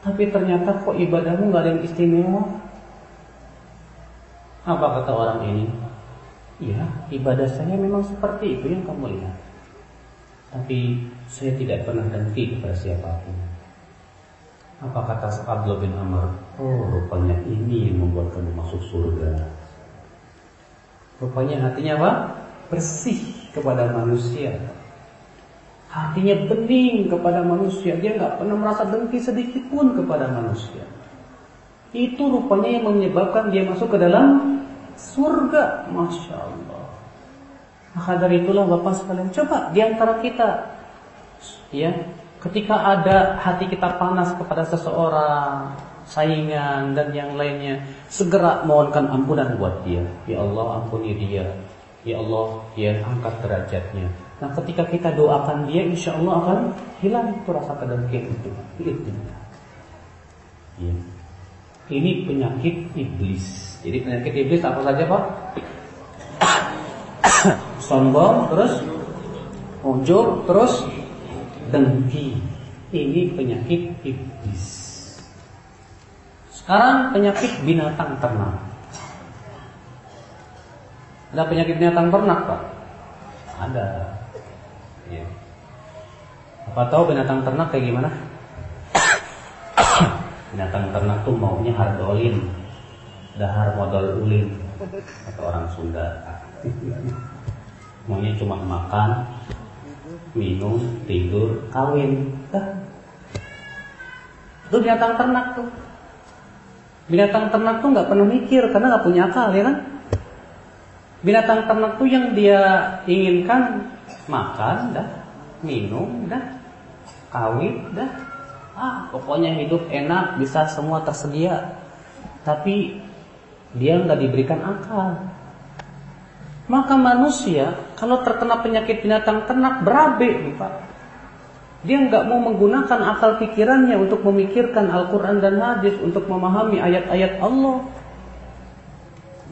tapi ternyata kok ibadahmu nggak ada yang istimewa apa kata orang ini Ya, ibadah saya memang seperti itu yang kamu lihat. Tapi saya tidak pernah dengki kepada siapa pun. Apa kata Abdullah bin Amr? Oh, rupanya ini yang membuat kamu masuk surga. Rupanya hatinya apa? Bersih kepada manusia. Hatinya bening kepada manusia. Dia nggak pernah merasa dengki sedikit pun kepada manusia. Itu rupanya yang menyebabkan dia masuk ke dalam surga, masya Allah. Maka dari itulah bapak sekalian, coba di antara kita, ya, ketika ada hati kita panas kepada seseorang, saingan dan yang lainnya, segera mohonkan ampunan buat dia. Ya Allah ampuni dia. Ya Allah, ya angkat derajatnya. Nah, ketika kita doakan dia, insya Allah akan hilang itu rasa kedengkian itu. Ya. Ini penyakit iblis. Jadi penyakit iblis apa saja Pak? Sombong, terus ujub, terus dengki. Ini penyakit iblis. Sekarang penyakit binatang ternak. Ada penyakit binatang ternak Pak? Ada. Apa tahu binatang ternak kayak gimana? binatang ternak tuh maunya hardolin. Dahar modal ulin atau orang Sunda. Maunya cuma makan minum tidur kawin. Dah itu binatang ternak tuh. Binatang ternak tuh nggak pernah mikir karena nggak punya akal ya kan? Binatang ternak tuh yang dia inginkan makan dah minum dah kawin, dah. Ah, pokoknya hidup enak, bisa semua tersedia. Tapi dia nggak diberikan akal. Maka manusia kalau terkena penyakit binatang ternak berabe, Pak. Dia nggak mau menggunakan akal pikirannya untuk memikirkan Al-Quran dan hadis untuk memahami ayat-ayat Allah.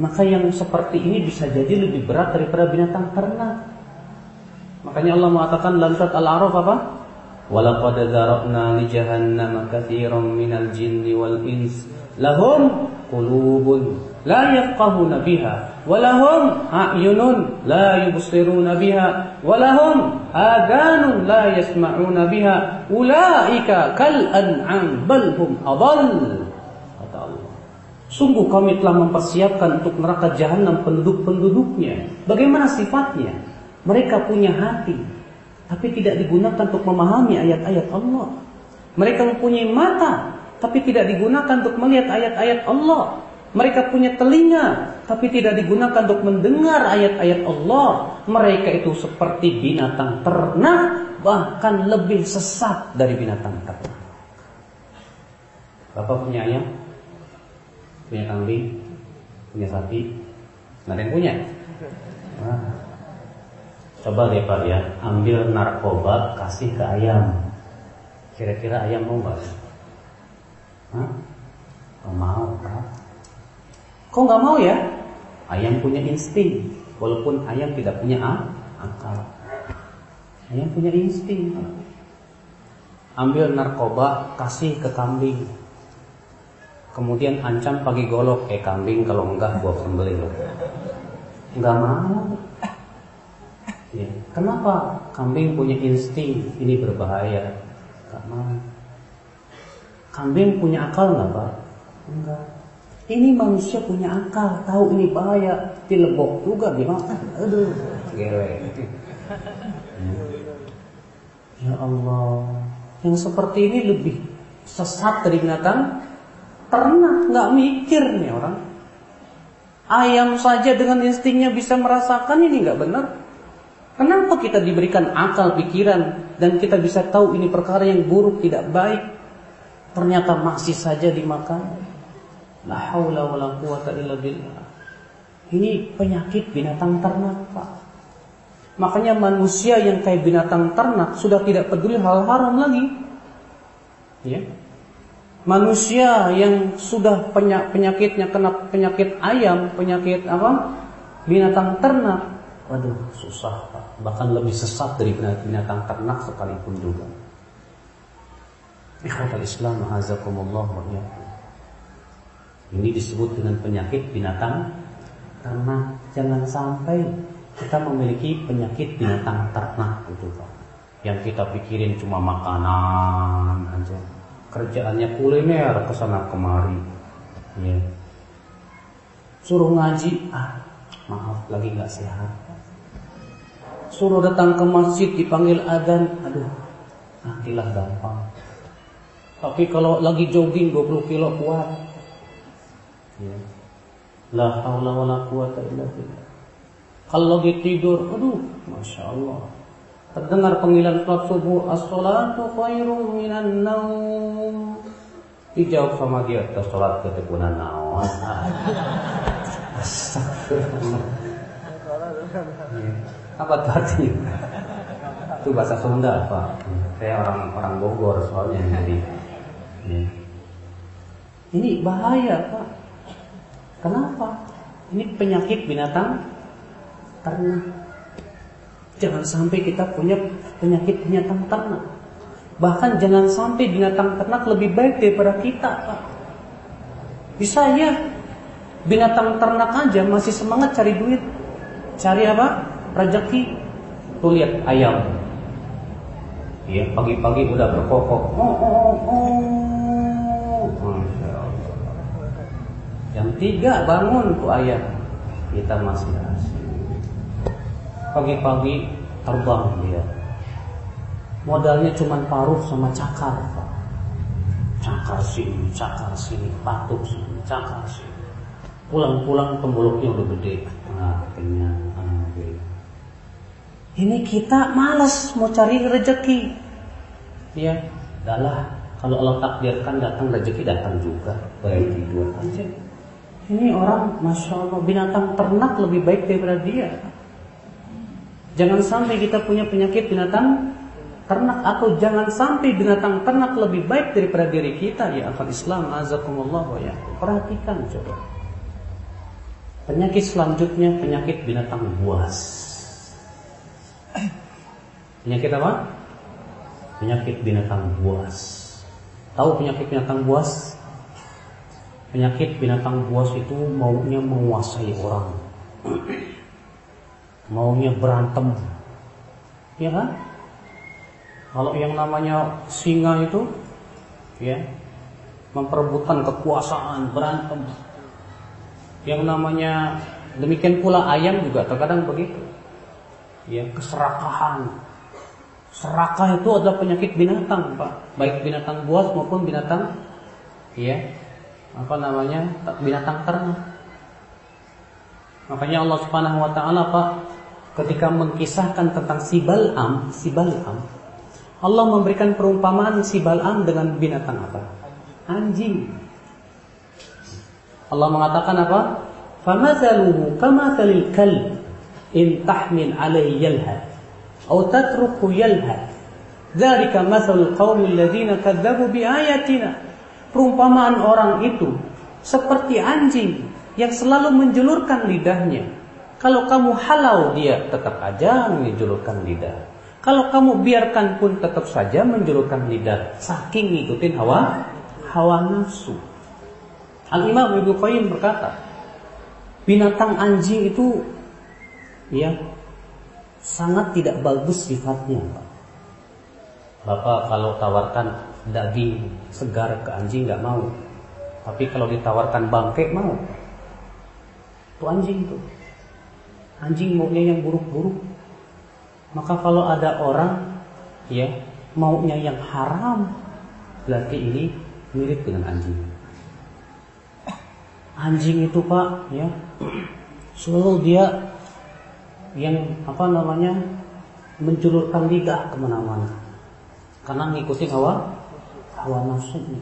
Maka yang seperti ini bisa jadi lebih berat daripada binatang ternak. Makanya Allah mengatakan surat Al-A'raf apa? Wal ins lahum qulubun la yafqahuna biha wa lahum a'yunun la yubsiruna biha wa lahum adanun la yasma'una biha ulaika kal an'am bal hum adall kata Allah Sungguh kami telah mempersiapkan untuk neraka jahanam penduduk-penduduknya. Bagaimana sifatnya? Mereka punya hati, tapi tidak digunakan untuk memahami ayat-ayat Allah. Mereka mempunyai mata, tapi tidak digunakan untuk melihat ayat-ayat Allah. Mereka punya telinga, tapi tidak digunakan untuk mendengar ayat-ayat Allah. Mereka itu seperti binatang ternak, bahkan lebih sesat dari binatang ternak. Bapak punya ayam? Punya kambing? Punya sapi? Nggak ada yang punya? Nah, coba deh Pak ya, ambil narkoba kasih ke ayam. Kira-kira ayam mau nggak? Hah? Gak mau Pak. Kok nggak mau ya? Ayam punya insting, walaupun ayam tidak punya akal. Ayam punya insting. Ambil narkoba kasih ke kambing. Kemudian ancam pagi golok, eh kambing kalau enggak gua sembelih lo. Enggak mau. Ya. Kenapa? Kambing punya insting, ini berbahaya. Mau. Kambing punya akal nggak pak? Enggak. Ini manusia punya akal, tahu ini bahaya, dilebok juga dimakan. Aduh, gele. Ya Allah, yang seperti ini lebih sesat dari binatang ternak, nggak mikir nih orang. Ayam saja dengan instingnya bisa merasakan ini nggak benar. Kenapa kita diberikan akal pikiran dan kita bisa tahu ini perkara yang buruk tidak baik, ternyata masih saja dimakan? La haula wala quwata illa billah. Ini penyakit binatang ternak, Pak. Makanya manusia yang kayak binatang ternak sudah tidak peduli hal haram lagi. Ya, manusia yang sudah penyakitnya kena penyakit ayam, penyakit apa? binatang ternak, waduh susah Pak. Bahkan lebih sesat dari binatang ternak sekalipun juga. Ikhwatul Islam azakumullah wa Ini disebut dengan penyakit binatang ternak. Jangan sampai kita memiliki penyakit binatang ternak itu Pak. Yang kita pikirin cuma makanan aja kerjaannya kuliner ke sana kemari ya. suruh ngaji ah maaf lagi nggak sehat suruh datang ke masjid dipanggil adzan. Aduh nantilah gampang. Tapi kalau lagi jogging 20 kilo kuat. Ya. la haula wala quwata illa billah. Kalau lagi tidur aduh masya Allah. Terdengar panggilan sholat subuh as-salatu khairum minan naum. Dijawab sama dia kita sholat ketekunan naon apa tadi itu bahasa Sunda apa saya orang orang Bogor soalnya jadi ini bahaya pak kenapa ini penyakit binatang ternak Jangan sampai kita punya penyakit binatang ternak. Bahkan jangan sampai binatang ternak lebih baik daripada kita, Pak. Bisa ya, binatang ternak aja masih semangat cari duit. Cari apa? Rezeki. Tuh lihat ayam. Ya, pagi-pagi udah berkokok. Oh, oh, oh. Jam tiga bangun tuh ayam. Kita masih pagi-pagi terbang dia. Modalnya cuma paruh sama cakar. Cakar sini, cakar sini, patuk sini, cakar sini. Pulang-pulang pembuluknya udah gede. Nah, kenyang. Ini kita malas mau cari rezeki. Ya, adalah kalau Allah takdirkan datang rezeki datang juga baik tidur aja. Ini orang masya Allah binatang ternak lebih baik daripada dia. Jangan sampai kita punya penyakit binatang ternak atau jangan sampai binatang ternak lebih baik daripada diri kita ya akal Islam azakumullah wa ya. Perhatikan coba. Penyakit selanjutnya penyakit binatang buas. Penyakit apa? Penyakit binatang buas. Tahu penyakit binatang buas? Penyakit binatang buas itu maunya menguasai orang. maunya berantem. Ya kan? Kalau yang namanya singa itu ya memperebutkan kekuasaan, berantem. Yang namanya demikian pula ayam juga terkadang begitu. Ya, keserakahan. Serakah itu adalah penyakit binatang, Pak. Baik binatang buas maupun binatang ya, apa namanya binatang ternak. Makanya Allah Subhanahu wa taala Pak ketika mengkisahkan tentang si Bal'am, si Bal'am Allah memberikan perumpamaan si Bal'am dengan binatang apa? Anjing. Allah mengatakan apa? Famathaluhu kamathalil kalb in tahmil alaihi yalhad aw tatruku yalhad. Dzalika mathalul qaumil ladzina kadzdzabu biayatina. Perumpamaan orang itu seperti anjing yang selalu menjulurkan lidahnya. Kalau kamu halau dia tetap aja menjulurkan lidah. Kalau kamu biarkan pun tetap saja menjulurkan lidah. Saking ngikutin hawa hawa nafsu. Al-Imam Ibnu Qayyim berkata, binatang anjing itu ya sangat tidak bagus sifatnya, Pak. Bapak kalau tawarkan daging segar ke anjing nggak mau. Tapi kalau ditawarkan bangke mau. Itu anjing tuh. Anjing maunya yang buruk-buruk. Maka kalau ada orang ya maunya yang haram, berarti ini mirip dengan anjing. Anjing itu pak, ya selalu dia yang apa namanya menjulurkan lidah ke mana-mana karena ngikutin hawa hawa nafsunya.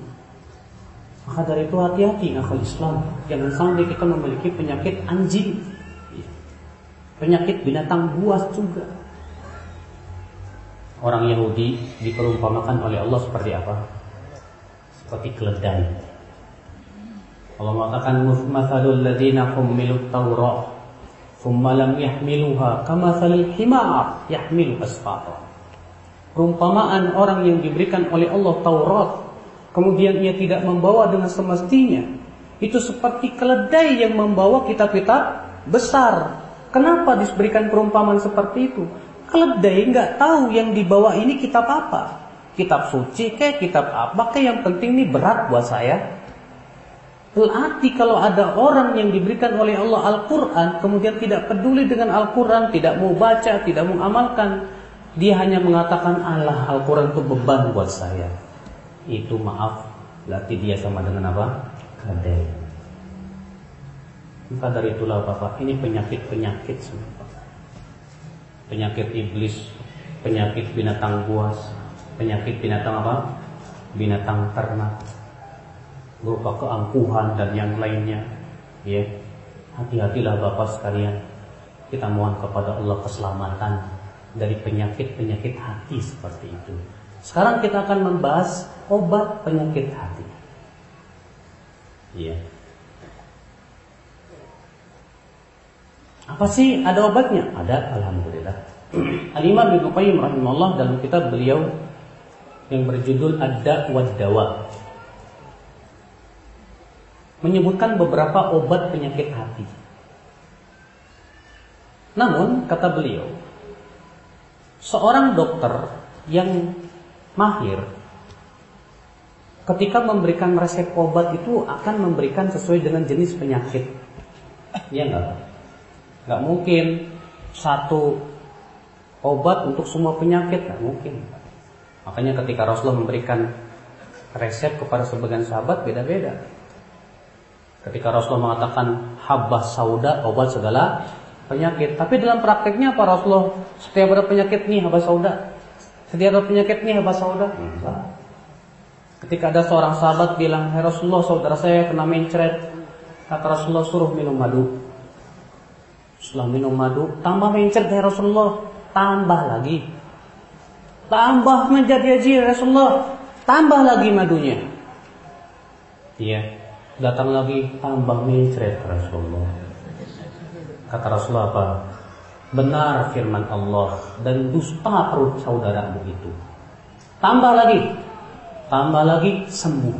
Maka dari itu hati-hati akal Islam jangan sampai kita memiliki penyakit anjing, penyakit binatang buas juga. Orang Yahudi diperumpamakan oleh Allah seperti apa? Seperti keledai. Allah mengatakan mathalul ladzina hummilut tawrah thumma yahmiluha kamathalil himar yahmilu asfata. Perumpamaan orang yang diberikan oleh Allah Taurat kemudian ia tidak membawa dengan semestinya itu seperti keledai yang membawa kitab-kitab besar. Kenapa diberikan perumpamaan seperti itu? Keledai nggak tahu yang dibawa ini kitab apa. Kitab suci kayak kitab apa kayak yang penting ini berat buat saya. Berarti kalau ada orang yang diberikan oleh Allah Al-Quran Kemudian tidak peduli dengan Al-Quran Tidak mau baca, tidak mau amalkan Dia hanya mengatakan Allah Al-Quran itu beban buat saya Itu maaf Berarti dia sama dengan apa? Kadai Maka dari itulah Bapak Ini penyakit-penyakit Penyakit iblis Penyakit binatang buas Penyakit binatang apa? Binatang ternak berupa keangkuhan dan yang lainnya. Ya. Hati-hatilah Bapak sekalian. Kita mohon kepada Allah keselamatan dari penyakit-penyakit hati seperti itu. Sekarang kita akan membahas obat penyakit hati. Ya. Apa sih ada obatnya? Ada alhamdulillah. Al-Imam Ibnu Qayyim rahimahullah dalam kitab beliau yang berjudul Ad-Da wa Dawa menyebutkan beberapa obat penyakit hati. Namun, kata beliau, seorang dokter yang mahir ketika memberikan resep obat itu akan memberikan sesuai dengan jenis penyakit. Ya enggak? Enggak mungkin satu obat untuk semua penyakit, enggak mungkin. Makanya ketika Rasulullah memberikan resep kepada sebagian sahabat beda-beda. Ketika Rasulullah mengatakan habbah sauda obat segala penyakit. Tapi dalam prakteknya apa Rasulullah setiap ada penyakit nih habbah sauda. Setiap ada penyakit nih Abah Sauda. Ketika ada seorang sahabat bilang, Hai Rasulullah saudara saya kena mencret. Kata Rasulullah suruh minum madu. Setelah minum madu, tambah mencret ya Rasulullah. Tambah lagi. Tambah menjadi haji Rasulullah. Tambah lagi madunya. Iya. Datang lagi, tambah mencret Rasulullah. Kata Rasulullah apa? Benar firman Allah dan dusta perut saudaramu itu. Tambah lagi, tambah lagi sembuh.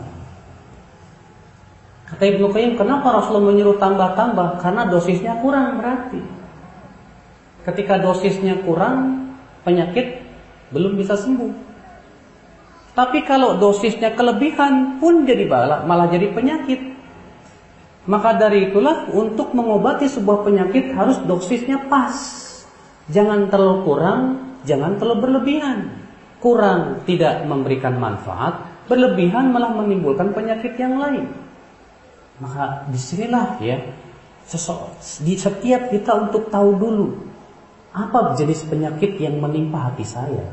Kata Ibnu Qayyim, kenapa Rasulullah menyuruh tambah-tambah? Karena dosisnya kurang berarti. Ketika dosisnya kurang, penyakit belum bisa sembuh. Tapi kalau dosisnya kelebihan pun jadi bala, malah jadi penyakit. Maka dari itulah untuk mengobati sebuah penyakit harus dosisnya pas. Jangan terlalu kurang, jangan terlalu berlebihan. Kurang tidak memberikan manfaat, berlebihan malah menimbulkan penyakit yang lain. Maka di sinilah ya, di setiap kita untuk tahu dulu apa jenis penyakit yang menimpa hati saya.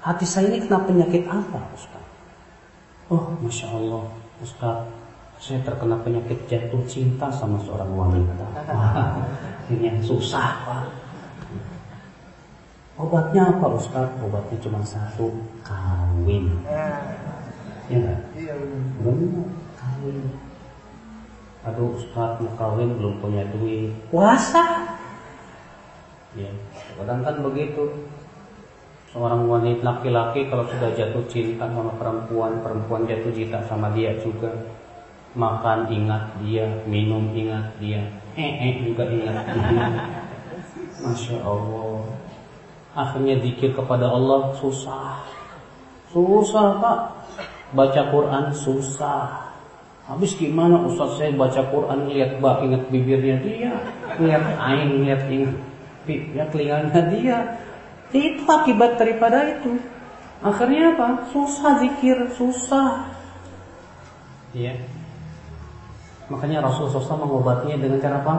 Hati saya ini kena penyakit apa, Ustaz? Oh, masya Allah, Ustaz, saya terkena penyakit jatuh cinta sama seorang wanita. Ini yang susah, Pak. Obatnya apa, Ustaz? Obatnya cuma satu, kawin. Ya enggak? Iya benar. Kawin. Aduh Ustaz mau kawin belum punya duit Puasa Ya kadang kan begitu Seorang wanita laki-laki kalau sudah jatuh cinta sama perempuan Perempuan jatuh cinta sama dia juga Makan ingat dia Minum ingat dia Eh eh juga ingat dia Masya Allah Akhirnya dikir kepada Allah susah Susah pak Baca Quran susah Habis gimana Ustaz saya baca Quran lihat bak ingat bibirnya dia, lihat ain, lihat ingat ya telinganya dia. Itu akibat daripada itu. Akhirnya apa? Susah zikir, susah. Iya. Makanya Rasulullah SAW mengobatinya dengan cara apa?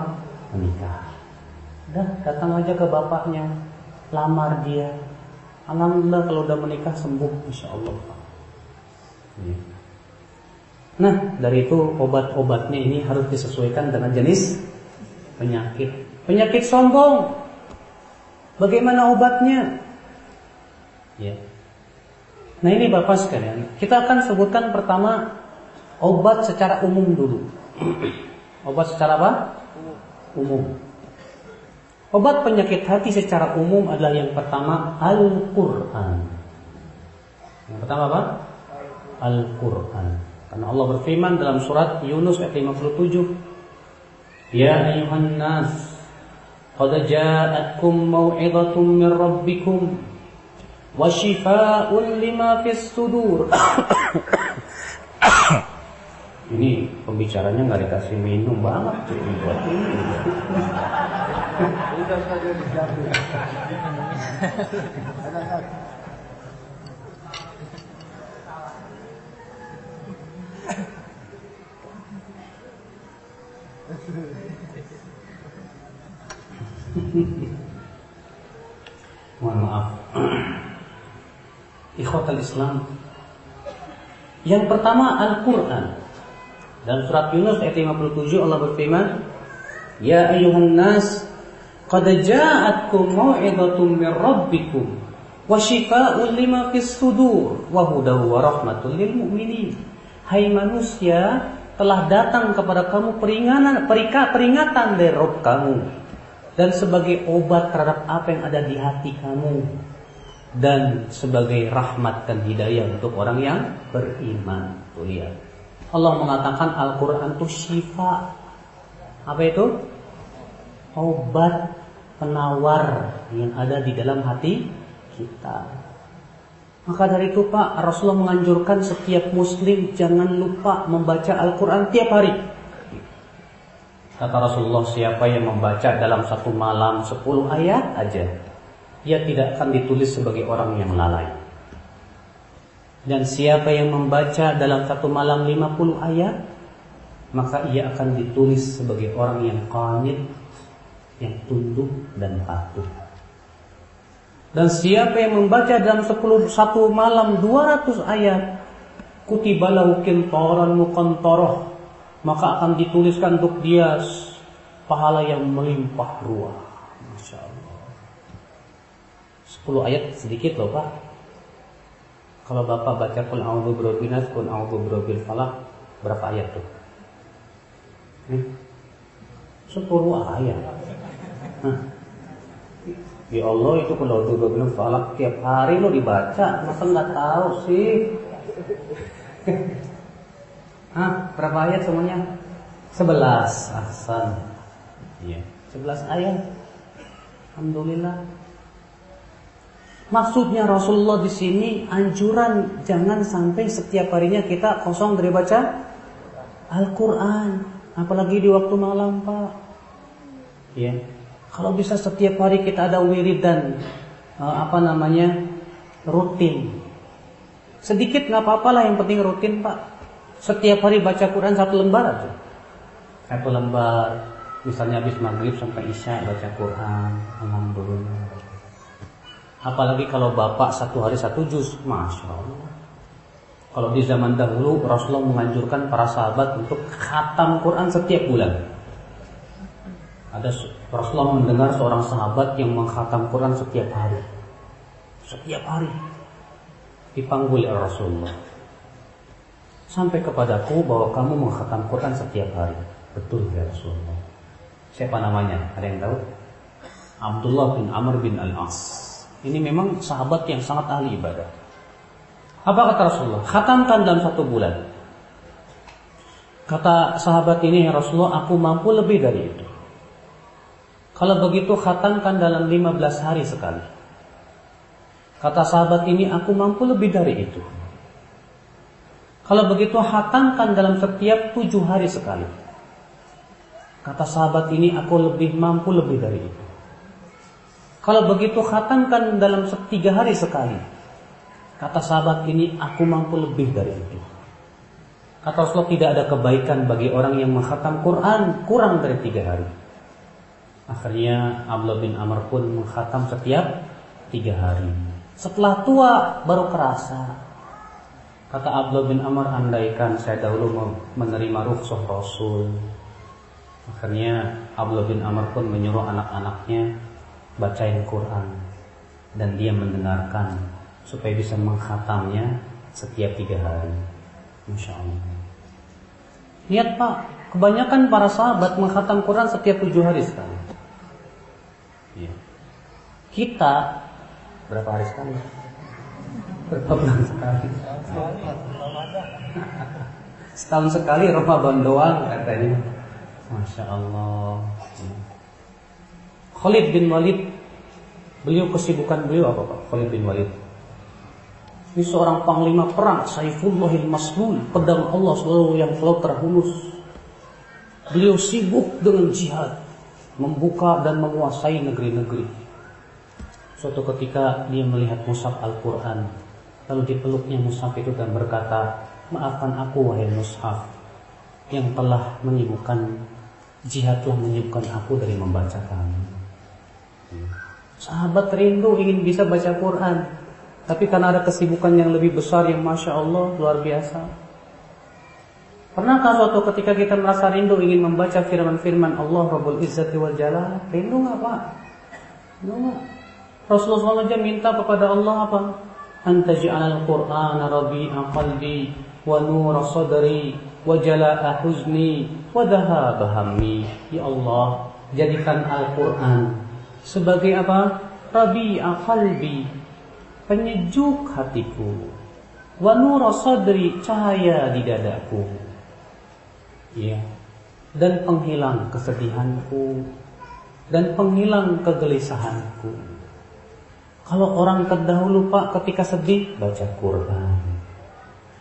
Menikah. Dah datang aja ke bapaknya, lamar dia. Alhamdulillah kalau udah menikah sembuh, insya Allah. Iya. Nah, dari itu obat-obatnya ini harus disesuaikan dengan jenis penyakit. Penyakit sombong. Bagaimana obatnya? Ya. Nah, ini Bapak sekalian, kita akan sebutkan pertama obat secara umum dulu. Obat secara apa? Umum. Obat penyakit hati secara umum adalah yang pertama Al-Qur'an. Yang pertama apa? Al-Qur'an. Karena Allah berfirman dalam surat Yunus ayat 57, Ya ayuhan nas, qad ja'atkum mau'izatun min rabbikum wa shifaa'un lima fis sudur. Ini pembicaranya nggak dikasih minum banget jadi buat ini. Mohon maaf. Ikhwatal Islam. Yang pertama Al-Quran. Dalam surat Yunus ayat 57 Allah berfirman, Ya ayuhan nas, qad ja'atkum mau'izatun min rabbikum wa shifaa'un lima fis sudur wa hudaw wa rahmatul lil mu'minin. Hai manusia, telah datang kepada kamu peringatan peringatan dari Rob kamu dan sebagai obat terhadap apa yang ada di hati kamu dan sebagai rahmat dan hidayah untuk orang yang beriman. Tuh lihat. Allah mengatakan Al-Qur'an itu syifa. Apa itu? Obat penawar yang ada di dalam hati kita. Maka dari itu Pak, Rasulullah menganjurkan setiap muslim jangan lupa membaca Al-Quran tiap hari. Kata Rasulullah, siapa yang membaca dalam satu malam 10 ayat aja, dia tidak akan ditulis sebagai orang yang lalai. Dan siapa yang membaca dalam satu malam 50 ayat, maka ia akan ditulis sebagai orang yang qanit, yang tunduk dan patuh. Dan siapa yang membaca dalam 10 satu malam 200 ayat kutibalahu kintaran muqantoroh maka akan dituliskan untuk dia pahala yang melimpah ruah. Masya Allah. 10 ayat sedikit loh Pak. Kalau Bapak baca Qul a'udzu birabbil nas, Qul a'udzu birabbil falaq, berapa ayat tuh? Hmm? 10 ayat. Hah. Ya Allah itu kalau tuh bilang falak tiap hari lo dibaca, masa nggak tahu sih? Hah, berapa ayat semuanya? Sebelas, Ahsan. Iya, sebelas ayat. Alhamdulillah. Maksudnya Rasulullah di sini anjuran jangan sampai setiap harinya kita kosong dari baca Al-Quran, apalagi di waktu malam, Pak. Ya, kalau bisa setiap hari kita ada wirid dan uh, apa namanya rutin. Sedikit nggak apa-apa lah, yang penting rutin pak. Setiap hari baca Quran satu lembar aja. Satu lembar, misalnya habis maghrib sampai isya baca Quran, alhamdulillah. Apalagi kalau bapak satu hari satu juz, masya Allah. Kalau di zaman dahulu Rasulullah menganjurkan para sahabat untuk khatam Quran setiap bulan. Ada Rasulullah mendengar seorang sahabat yang mengkhatam Quran setiap hari. Setiap hari. Dipanggil oleh Rasulullah. Sampai kepadaku bahwa kamu mengkhatam Quran setiap hari. Betul ya Rasulullah. Siapa namanya? Ada yang tahu? Abdullah bin Amr bin Al-As. Ini memang sahabat yang sangat ahli ibadah. Apa kata Rasulullah? Khatamkan dalam satu bulan. Kata sahabat ini, ya Rasulullah, aku mampu lebih dari itu. Kalau begitu khatamkan dalam 15 hari sekali. Kata sahabat ini aku mampu lebih dari itu. Kalau begitu khatamkan dalam setiap tujuh hari sekali. Kata sahabat ini aku lebih mampu lebih dari itu. Kalau begitu khatamkan dalam tiga hari sekali. Kata sahabat ini aku mampu lebih dari itu. Kata Rasulullah tidak ada kebaikan bagi orang yang menghatam Quran kurang dari tiga hari. Akhirnya Abdullah bin Amr pun menghatam setiap tiga hari. Setelah tua baru kerasa. Kata Abdullah bin Amr, andaikan saya dahulu menerima rukhsah Rasul. Akhirnya Abdullah bin Amr pun menyuruh anak-anaknya bacain Quran. Dan dia mendengarkan supaya bisa menghatamnya setiap tiga hari. Masya Allah. Lihat Pak, kebanyakan para sahabat menghatam Quran setiap tujuh hari sekali. Ya. Kita berapa hari sekali? Berapa bulan sekali? Setahun sekali Ramadan doang katanya. Masya Allah. Khalid bin Walid Beliau kesibukan beliau apa Pak? Khalid bin Walid Ini seorang panglima perang Saifullahil Maslul Pedang Allah selalu yang selalu terhunus Beliau sibuk dengan jihad membuka dan menguasai negeri-negeri. Suatu ketika dia melihat mushaf Al-Quran, lalu dipeluknya mushaf itu dan berkata, maafkan aku wahai mushaf yang telah menyibukkan jihad telah menyibukkan aku dari membacakan. Sahabat rindu ingin bisa baca Quran, tapi karena ada kesibukan yang lebih besar yang masya Allah luar biasa, Pernahkah suatu ketika kita merasa rindu ingin membaca firman-firman Allah Rabbul Izzati wal Jalal? Rindu nggak Pak? Rindu nggak? Rasulullah SAW minta kepada Allah apa? Anta al Qur'ana rabi'a qalbi wa nura sadri wa jala'a huzni wa dhahaba hammi. Ya Allah, jadikan Al-Qur'an sebagai apa? Rabi'a qalbi, penyejuk hatiku. Wa nura sadri, cahaya di dadaku ya dan penghilang kesedihanku dan penghilang kegelisahanku. Kalau orang terdahulu Pak ketika sedih baca Quran.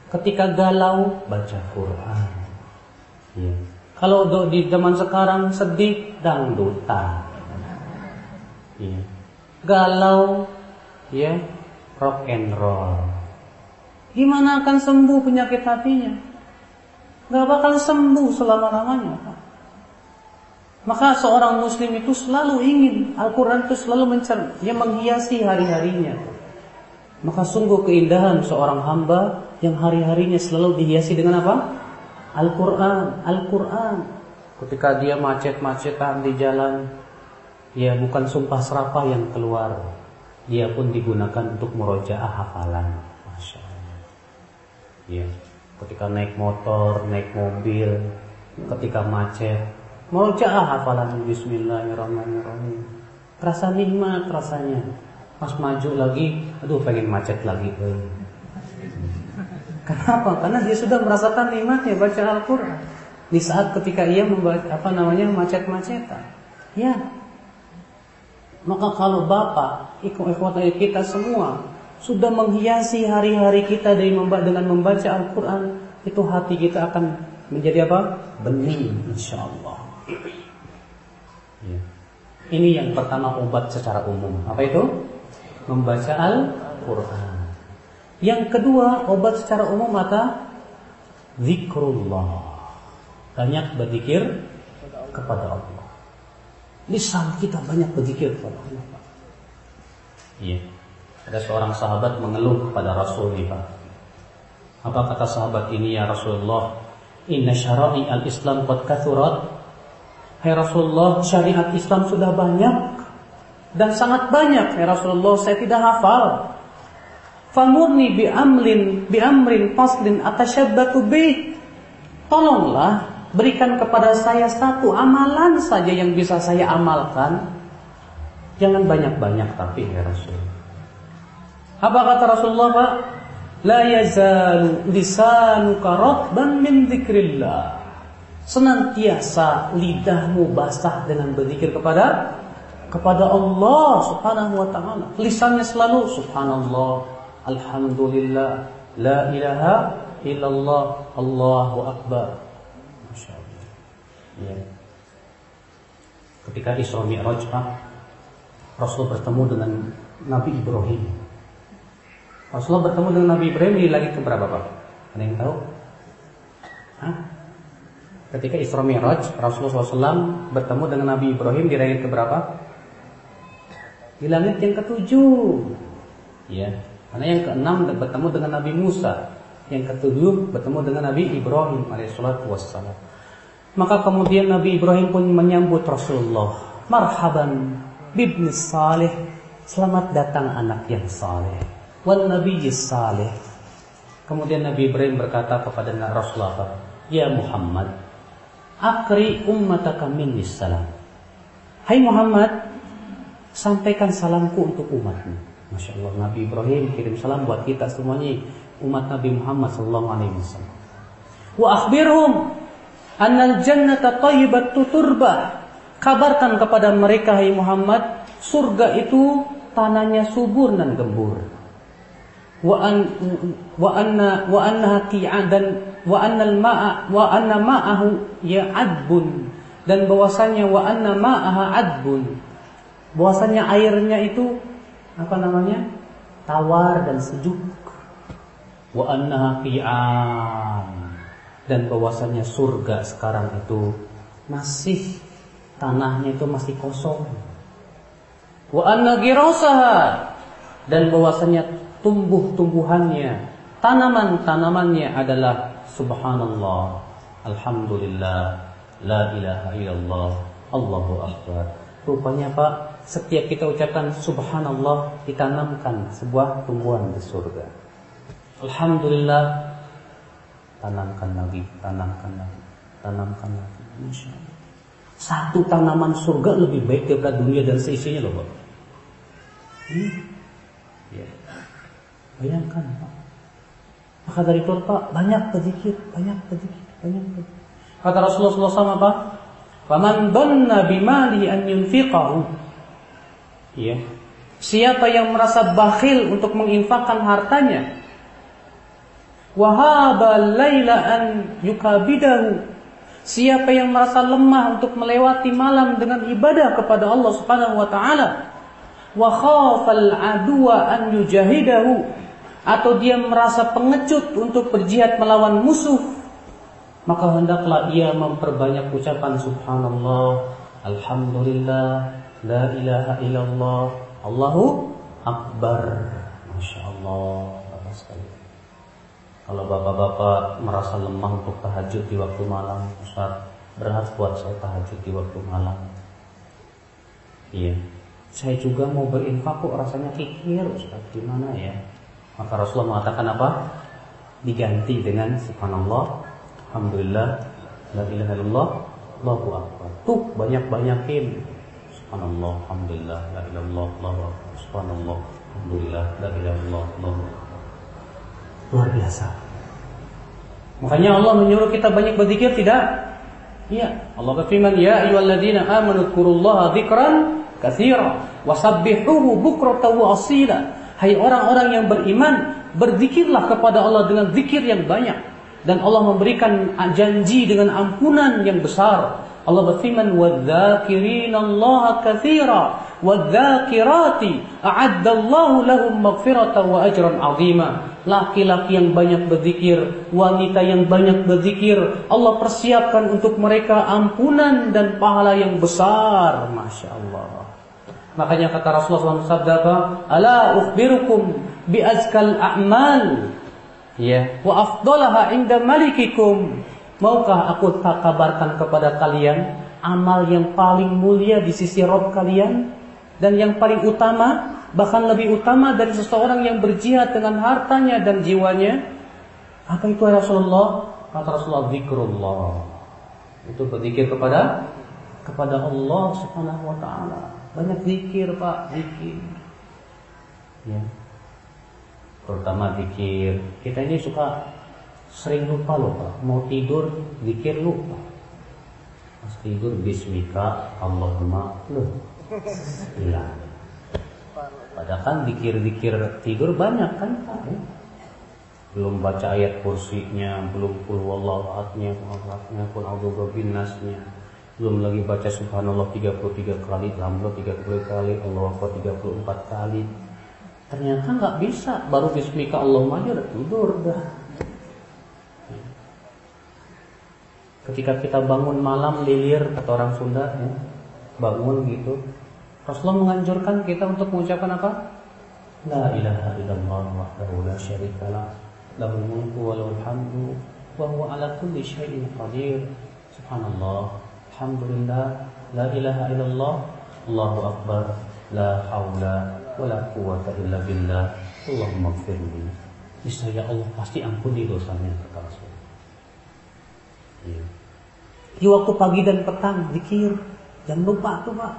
Ketika galau baca Quran. Ya. Kalau di zaman sekarang sedih dangdutan. Ya. Galau ya rock and roll. Gimana akan sembuh penyakit hatinya? Gak bakal sembuh selama-lamanya. Maka seorang muslim itu selalu ingin Al-Quran itu selalu mencer, dia menghiasi hari-harinya. Maka sungguh keindahan seorang hamba yang hari-harinya selalu dihiasi dengan apa? Al-Quran, Al-Quran. Ketika dia macet-macetan di jalan, ya bukan sumpah serapah yang keluar. Dia pun digunakan untuk merojaah hafalan. Masya Allah. Ya, ketika naik motor, naik mobil, ketika macet, Mau Murojaah hafalan Bismillahirrahmanirrahim. Rasa nikmat rasanya. Pas maju lagi, aduh pengen macet lagi. Kenapa? Karena dia sudah merasakan nikmatnya baca Al-Quran. Di saat ketika ia membaca apa namanya macet-macetan. Ya. Maka kalau Bapak, ikhwan kita semua sudah menghiasi hari-hari kita dengan membaca Al-Quran, itu hati kita akan menjadi apa? Bening, insya Allah. Ya. Ini yang pertama obat secara umum. Apa itu? Membaca Al-Quran. Yang kedua obat secara umum maka zikrullah. Banyak berzikir kepada Allah. Lisan kita banyak berzikir kepada Allah. Iya. Ada seorang sahabat mengeluh kepada Rasul nih Pak. Apa kata sahabat ini ya Rasulullah? Inna syara'i al-Islam qad kathurat Hai Rasulullah, syariat Islam sudah banyak dan sangat banyak. Hai Rasulullah, saya tidak hafal. Famurni bi amlin bi amrin faslin atasyabbatu bi. Tolonglah berikan kepada saya satu amalan saja yang bisa saya amalkan. Jangan banyak-banyak tapi ya Rasul. Apa kata Rasulullah Pak? La yazalu lisanuka ratban min dzikrillah senantiasa lidahmu basah dengan berzikir kepada kepada Allah Subhanahu wa taala. Lisannya selalu subhanallah, alhamdulillah, la ilaha illallah, Allahu akbar. Ya. Ketika Isra Mi'raj Rasul bertemu dengan Nabi Ibrahim. Rasulullah bertemu dengan Nabi Ibrahim di lagi keberapa Pak? Ada yang tahu? Hah? Ketika Isra Mi'raj, Rasulullah SAW bertemu dengan Nabi Ibrahim di langit keberapa? Di langit yang ketujuh. Ya, karena yang keenam bertemu dengan Nabi Musa, yang ketujuh bertemu dengan Nabi Ibrahim alaihissalatu wassalam. Maka kemudian Nabi Ibrahim pun menyambut Rasulullah. Marhaban bibni salih. Selamat datang anak yang saleh. Wan Nabi saleh. Kemudian Nabi Ibrahim berkata kepada Rasulullah, Ya Muhammad, Akri ummataka minni salam. Hai Muhammad, sampaikan salamku untuk umatmu. Masya Allah, Nabi Ibrahim kirim salam buat kita semuanya umat Nabi Muhammad Sallallahu Alaihi Wasallam. Wa akhbirhum annal jannata tayyibatu turbah. Kabarkan kepada mereka hai Muhammad, surga itu tanahnya subur dan gembur. Wa an wa anna wa annaha dan wa annal ma'a wa anna ma'ahu ya adbun dan bahwasanya wa anna ma'aha adbun. Bahwasanya airnya itu apa namanya? Tawar dan sejuk. Wa annaha qi'an dan bahwasanya surga sekarang itu masih tanahnya itu masih kosong. Wa anna dan bahwasanya tumbuh-tumbuhannya tanaman-tanamannya adalah Subhanallah, Alhamdulillah, La ilaha illallah, Allahu Akbar. Rupanya Pak, setiap kita ucapkan Subhanallah ditanamkan sebuah tumbuhan di surga. Alhamdulillah, tanamkan lagi, tanamkan lagi, tanamkan lagi. Insya Allah. Satu tanaman surga lebih baik daripada dunia dan seisinya loh Pak. Hmm? Ya. Bayangkan Pak. Maka dari itu Pak banyak berzikir, banyak berzikir, banyak berzikir. Kata Rasulullah SAW apa? Faman dhanna bimali an yunfiqahu. Ya. Siapa yang merasa bakhil untuk menginfakkan hartanya, wahaba laila an yukabidahu. Siapa yang merasa lemah untuk melewati malam dengan ibadah kepada Allah Subhanahu wa taala, wa khafal adwa an yujahidahu atau dia merasa pengecut untuk berjihad melawan musuh, maka hendaklah ia memperbanyak ucapan subhanallah, Alhamdulillah, la ilaha illallah, Allahu akbar. Masya Allah, bapak sekali. Kalau bapak-bapak merasa lemah untuk tahajud di waktu malam, Ustaz, berat buat saya tahajud di waktu malam. Iya, saya juga mau berinfak kok rasanya kikir, Ustaz, gimana ya? Maka Rasulullah mengatakan apa? Diganti dengan subhanallah, alhamdulillah, la ilaha illallah, Allahu akbar. Tuh banyak-banyakin subhanallah, alhamdulillah, la ilaha illallah, Allahu akbar. Subhanallah, alhamdulillah, la ilaha illallah, Allahu akbar. Luar biasa. Makanya Allah menyuruh kita banyak berzikir tidak? Iya, Allah berfirman, "Ya ayyuhalladzina amanu dzkurullaha dzikran katsira wasabbihuhu bukratan wa asila." Hai orang-orang yang beriman, berzikirlah kepada Allah dengan zikir yang banyak dan Allah memberikan janji dengan ampunan yang besar. Allah berfirman, "Wadzakirinallahu katsira wadzakirati a'addallahu lahum maghfiratan wa ajran 'azima." Laki-laki yang banyak berzikir, wanita yang banyak berzikir, Allah persiapkan untuk mereka ampunan dan pahala yang besar. Masya Allah. Makanya kata Rasulullah SAW sabda apa? Ala ukhbirukum bi azkal a'mal. Ya, wa afdalaha inda malikikum. Maukah aku tak kabarkan kepada kalian amal yang paling mulia di sisi Rob kalian dan yang paling utama bahkan lebih utama dari seseorang yang berjihad dengan hartanya dan jiwanya apa itu ya Rasulullah? Kata Rasulullah zikrullah. Itu berzikir kepada kepada Allah Subhanahu wa taala. Banyak zikir Pak zikir. Ya. Terutama zikir. Kita ini suka sering lupa loh Pak. Mau tidur zikir lupa. Pas tidur bismika Allahumma. Loh. Hilang Padahal kan dikir-dikir tidur banyak kan Pak ya? Belum baca ayat kursinya, belum pul wallahnya, ahadnya, pun nasnya. Belum lagi baca subhanallah 33 kali, alhamdulillah 30 kali, Allah Akbar 34 kali. Ternyata nggak bisa, baru bismika Allah aja udah tidur dah. Ketika kita bangun malam lilir kata orang Sunda ya, bangun gitu, Rasulullah menganjurkan kita untuk mengucapkan apa? La ilaha illallah wahdahu la syarika lah. Lahul mulku wa lahul hamdu wa huwa ala kulli syai'in qadir. Subhanallah. Alhamdulillah. La ilaha illallah. Allahu akbar. La haula wa la quwwata illa billah. Allahumma gfirli. Niscaya Allah pasti ampuni dosanya kata Rasul. Ya. Di waktu pagi dan petang zikir. Jangan lupa tuh Pak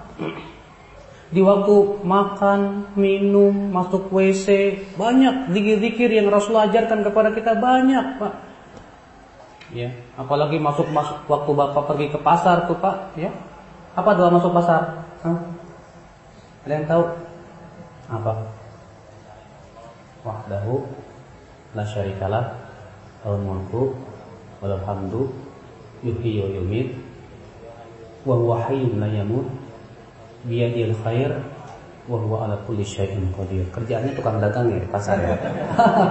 di waktu makan, minum, masuk WC, banyak zikir-zikir yang Rasul ajarkan kepada kita banyak, Pak. Ya, apalagi masuk masuk waktu Bapak pergi ke pasar tuh, Pak, ya. Apa doa masuk pasar? Hah? Ada tahu? Apa? Wahdahu la syarikalah al mulku wal hamdu yuhyi wa yumiit wa huwa hayyun la yamut biyadil khair wa huwa ala kulli syai'in qadir. Kerjaannya tukang dagang ya di pasar ya.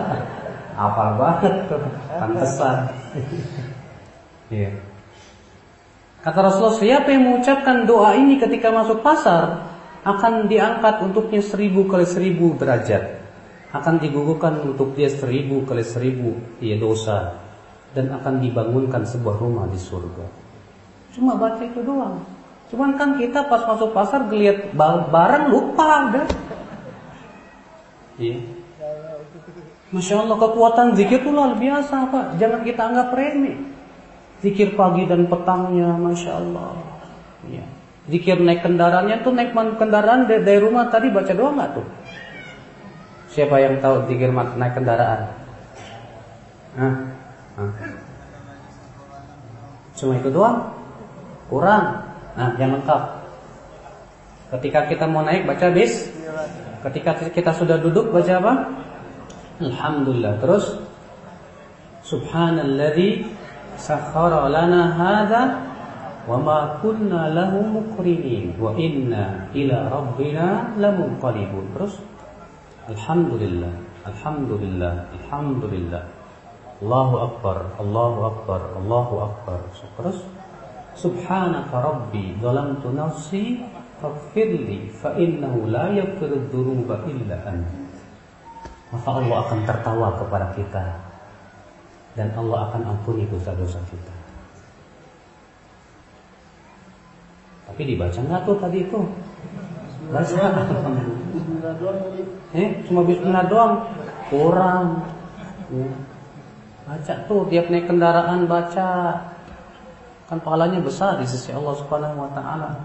Apal banget pantesan. Iya. Kata Rasulullah, siapa yang mengucapkan doa ini ketika masuk pasar akan diangkat untuknya seribu kali seribu derajat. Akan digugurkan untuk dia seribu kali seribu dia dosa dan akan dibangunkan sebuah rumah di surga. Cuma baca itu doang. Cuman kan kita pas masuk pasar ngeliat barang lupa udah. Iya. Masya Allah kekuatan zikir itu luar biasa Pak. Jangan kita anggap remeh. Zikir pagi dan petangnya, Masya Allah. Iya. Zikir naik kendaraannya tuh naik kendaraan dari, dari rumah tadi baca doa nggak tuh? Siapa yang tahu zikir naik kendaraan? Hah? Hah? Cuma itu doang? Kurang. Nah, yang lengkap. Ketika kita mau naik baca bis. Ketika kita sudah duduk baca apa? Alhamdulillah. Terus Subhanalladzi sakhara lana hadza wa ma kunna lahu muqrinin wa inna ila rabbina lamunqalibun. Terus Alhamdulillah, Alhamdulillah, Alhamdulillah. Allahu Akbar, Allahu Akbar, Allahu Akbar. Terus Subhanaka Rabbi Zalamtu nafsi Faghfirli Fa innahu la yaghfiru dhunuba illa anta. Maka Allah akan tertawa kepada kita. Dan Allah akan ampuni dosa-dosa kita. Tapi dibaca nggak tuh tadi itu? Baca. Eh, cuma bismillah doang? Kurang. Ya. Baca tuh tiap naik kendaraan baca Kan pahalanya besar di sisi Allah Subhanahu wa taala.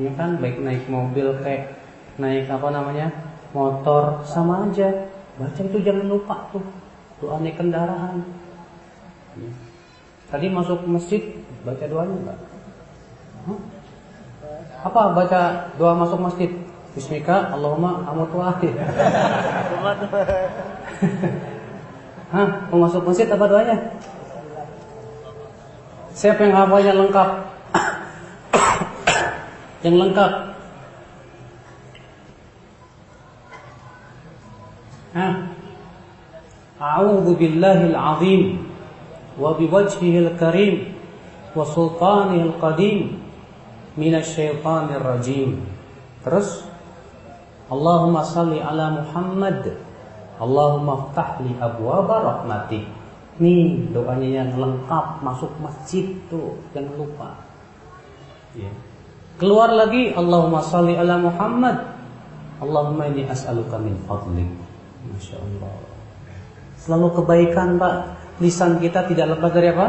Ya kan baik naik mobil kayak naik apa namanya? motor sama aja. Baca itu jangan lupa tuh. Doa naik kendaraan. Ya. Tadi masuk masjid baca doanya enggak? Huh? Apa baca doa masuk masjid? Bismika Allahumma amutwahi. Hah, mau masuk masjid apa doanya? Siapa yang hafalnya lengkap? yang lengkap. Hah? A'udzu billahil azim wa biwajhihil karim wa sultanihil qadim minasyaitonir rajim. Terus Allahumma salli ala Muhammad Allahumma ftahli abwaba rahmatik Nih doanya yang lengkap masuk masjid tuh jangan lupa. Ya. Keluar lagi Allahumma salli ala Muhammad. Allahumma ini as'aluka min fadlik. Masya Allah. Selalu kebaikan Pak. Lisan kita tidak lepas dari apa?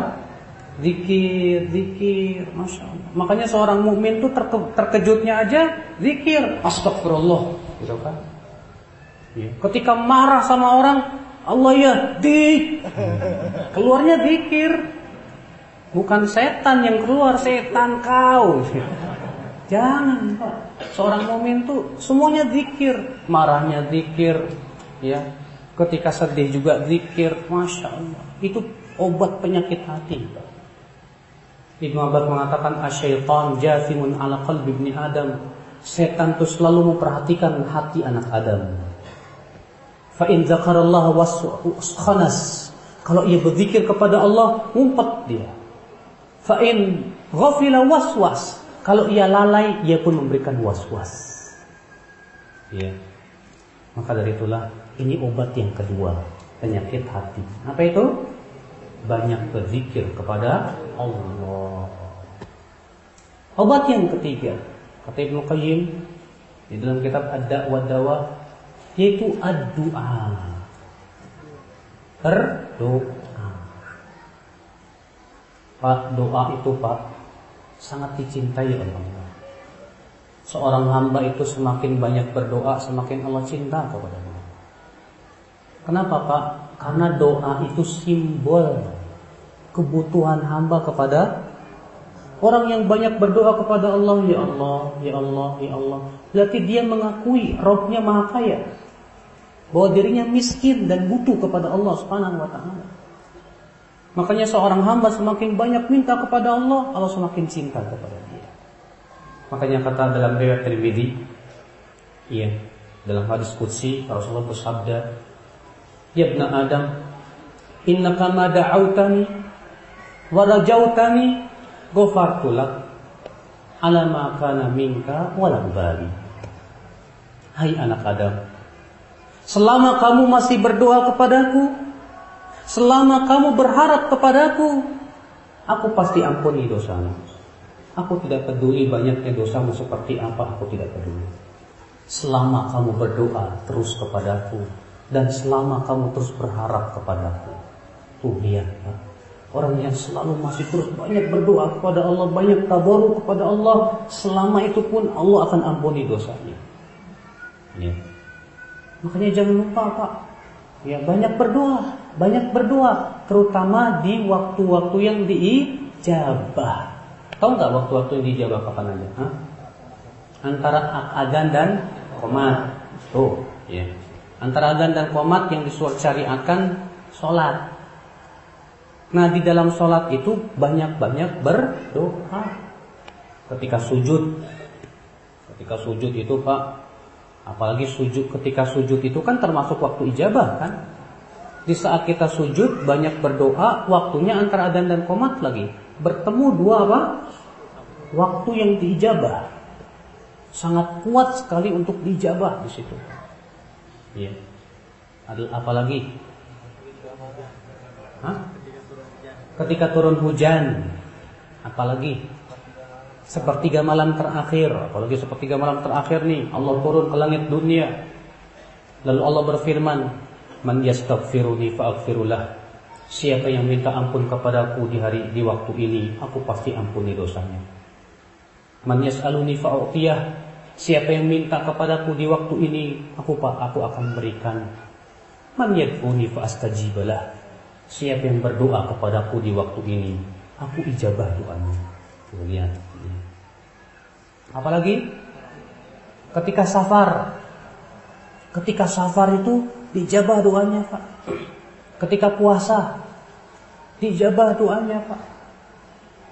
Zikir, zikir, masya Allah. Makanya seorang mukmin tuh terke, terkejutnya aja zikir, astagfirullah, gitu kan? Ya. Ketika marah sama orang, Allah ya dik. Keluarnya dikir. Bukan setan yang keluar setan kau. Jangan pak. Seorang mukmin tuh semuanya dikir. Marahnya dikir ya. Ketika sedih juga dikir masya Allah. Itu obat penyakit hati. Ibnu Abbas mengatakan asyaitan jathimun ala qalbi ibni Adam. Setan tuh selalu memperhatikan hati anak Adam Fa in dzakarallah khanas. Kalau ia berzikir kepada Allah, ngumpet dia. Fa in ghafila waswas. Kalau ia lalai, ia pun memberikan waswas. Ya. Maka dari itulah ini obat yang kedua, penyakit hati. Apa itu? Banyak berzikir kepada Allah. Obat yang ketiga, kata Ibnu Qayyim di dalam kitab Ad-Da'wa Dawa yaitu ad-doa. Berdoa. Pak, doa itu Pak sangat dicintai oleh Allah. Seorang hamba itu semakin banyak berdoa, semakin Allah cinta kepadanya. Kenapa Pak? Karena doa itu simbol kebutuhan hamba kepada orang yang banyak berdoa kepada Allah, ya Allah, ya Allah, ya Allah. Berarti dia mengakui Robnya maha kaya bahwa dirinya miskin dan butuh kepada Allah Subhanahu wa taala. Makanya seorang hamba semakin banyak minta kepada Allah, Allah semakin cinta kepada dia. Makanya kata dalam riwayat Tirmidzi, iya, dalam hadis qudsi Rasulullah bersabda, "Ya ibn Adam, innaka ma da'autani wa rajautani ghafartu lak ala ma kana minka wa bali." Hai anak Adam, Selama kamu masih berdoa kepadaku, selama kamu berharap kepadaku, aku pasti ampuni dosamu. Aku tidak peduli banyaknya dosamu seperti apa, aku tidak peduli. Selama kamu berdoa terus kepadaku dan selama kamu terus berharap kepadaku. Tuh lihat, Pak. Orang yang selalu masih terus banyak berdoa kepada Allah, banyak tabaru kepada Allah, selama itu pun Allah akan ampuni dosanya. Ya. Makanya jangan lupa Pak. Ya banyak berdoa, banyak berdoa, terutama di waktu-waktu yang diijabah. Tahu nggak waktu-waktu yang diijabah kapan aja? Hah? Antara agan dan komat. Tuh, ya. Antara agan dan komat yang akan sholat. Nah di dalam sholat itu banyak-banyak berdoa. Ketika sujud, ketika sujud itu Pak Apalagi sujud ketika sujud itu kan termasuk waktu ijabah kan? Di saat kita sujud banyak berdoa, waktunya antara adzan dan komat lagi. Bertemu dua apa? waktu yang diijabah. Sangat kuat sekali untuk diijabah di situ. Iya. Ada apa lagi? Hah? Ketika turun hujan, apalagi sepertiga malam terakhir, apalagi sepertiga malam terakhir nih, Allah turun ke langit dunia. Lalu Allah berfirman, "Man yastaghfiruni fa'aghfirullah." Siapa yang minta ampun kepadaku di hari di waktu ini, aku pasti ampuni dosanya. Man yas'aluni fa'utiyah. Siapa yang minta kepadaku di waktu ini, aku aku akan berikan. Man yad'uni fa'astajibalah. Siapa yang berdoa kepadaku di waktu ini, aku ijabah doanya. Lihat. Apalagi ketika safar. Ketika safar itu dijabah doanya, Pak. Ketika puasa dijabah doanya, Pak.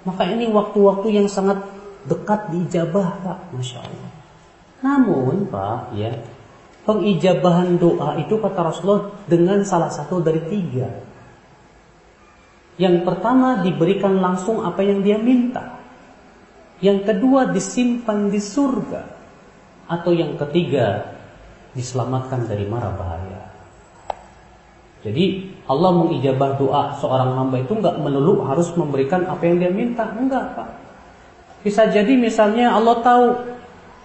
Maka ini waktu-waktu yang sangat dekat dijabah, Pak. Masya Allah. Namun, Pak, ya, pengijabahan doa itu kata Rasulullah dengan salah satu dari tiga. Yang pertama diberikan langsung apa yang dia minta. Yang kedua disimpan di surga. Atau yang ketiga diselamatkan dari mara bahaya. Jadi Allah mengijabah doa seorang hamba itu nggak melulu harus memberikan apa yang dia minta, enggak pak. Bisa jadi misalnya Allah tahu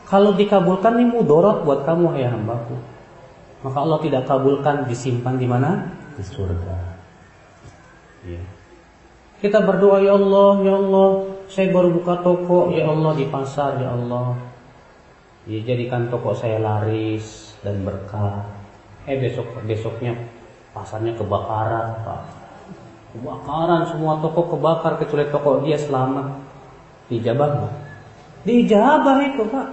kalau dikabulkan ini mudorot buat kamu ya hambaku. Maka Allah tidak kabulkan disimpan di mana? Di surga. Ya. Kita berdoa ya Allah, ya Allah, saya baru buka toko, ya Allah di pasar, ya Allah. Ya jadikan toko saya laris dan berkah. Eh besok besoknya pasarnya kebakaran pak. Kebakaran semua toko kebakar kecuali toko dia selamat. Dijabah nggak dijabah itu pak.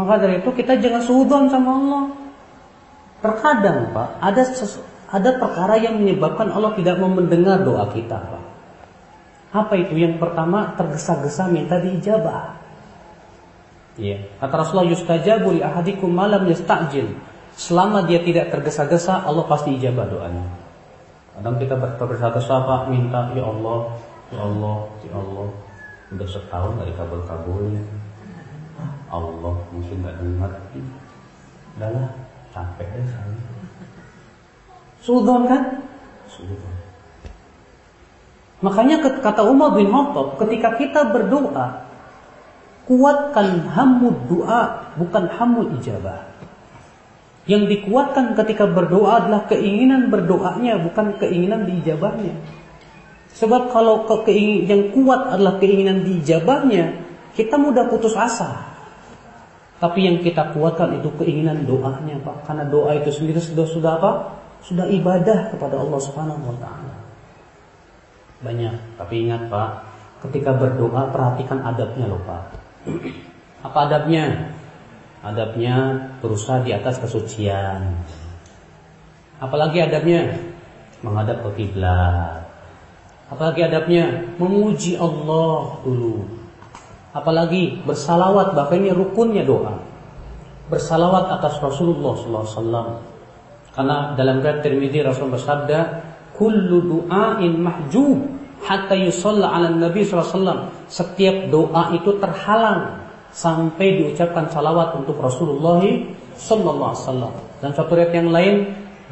Maka dari itu kita jangan sudon sama Allah. Terkadang pak ada ada perkara yang menyebabkan Allah tidak mau mendengar doa kita pak apa itu yang pertama tergesa-gesa minta diijabah Iya. Kata Rasulullah yustajabu li ahadikum malam yastajil. Selama dia tidak tergesa-gesa, Allah pasti ijabah doanya. Kadang kita tergesa-gesa Pak minta, ya Allah, ya Allah, ya Allah. Udah setahun dari kabul-kabulnya. Allah mungkin nggak dengar. Udahlah, capek deh saya. Kan? Sudon. Makanya kata Umar bin Khattab, ketika kita berdoa, kuatkan hamud doa, bukan hamud ijabah. Yang dikuatkan ketika berdoa adalah keinginan berdoanya, bukan keinginan diijabahnya. Sebab kalau yang kuat adalah keinginan diijabahnya, kita mudah putus asa. Tapi yang kita kuatkan itu keinginan doanya, Pak. Karena doa itu sendiri sudah sudah apa? Sudah ibadah kepada Allah Subhanahu wa taala. Banyak, tapi ingat, Pak, ketika berdoa perhatikan adabnya loh, Pak. Apa adabnya? Adabnya berusaha di atas kesucian. Apalagi adabnya menghadap ke kiblat. Apalagi adabnya memuji Allah dulu. Apalagi bersalawat bahkan ini rukunnya doa. Bersalawat atas Rasulullah SAW. Karena dalam riwayat Tirmidzi Rasul bersabda, "Kullu du'ain mahjub hatta yusalla 'ala Nabi SAW." Setiap doa itu terhalang sampai diucapkan salawat untuk Rasulullah sallallahu alaihi wasallam. Dan satu riwayat yang lain,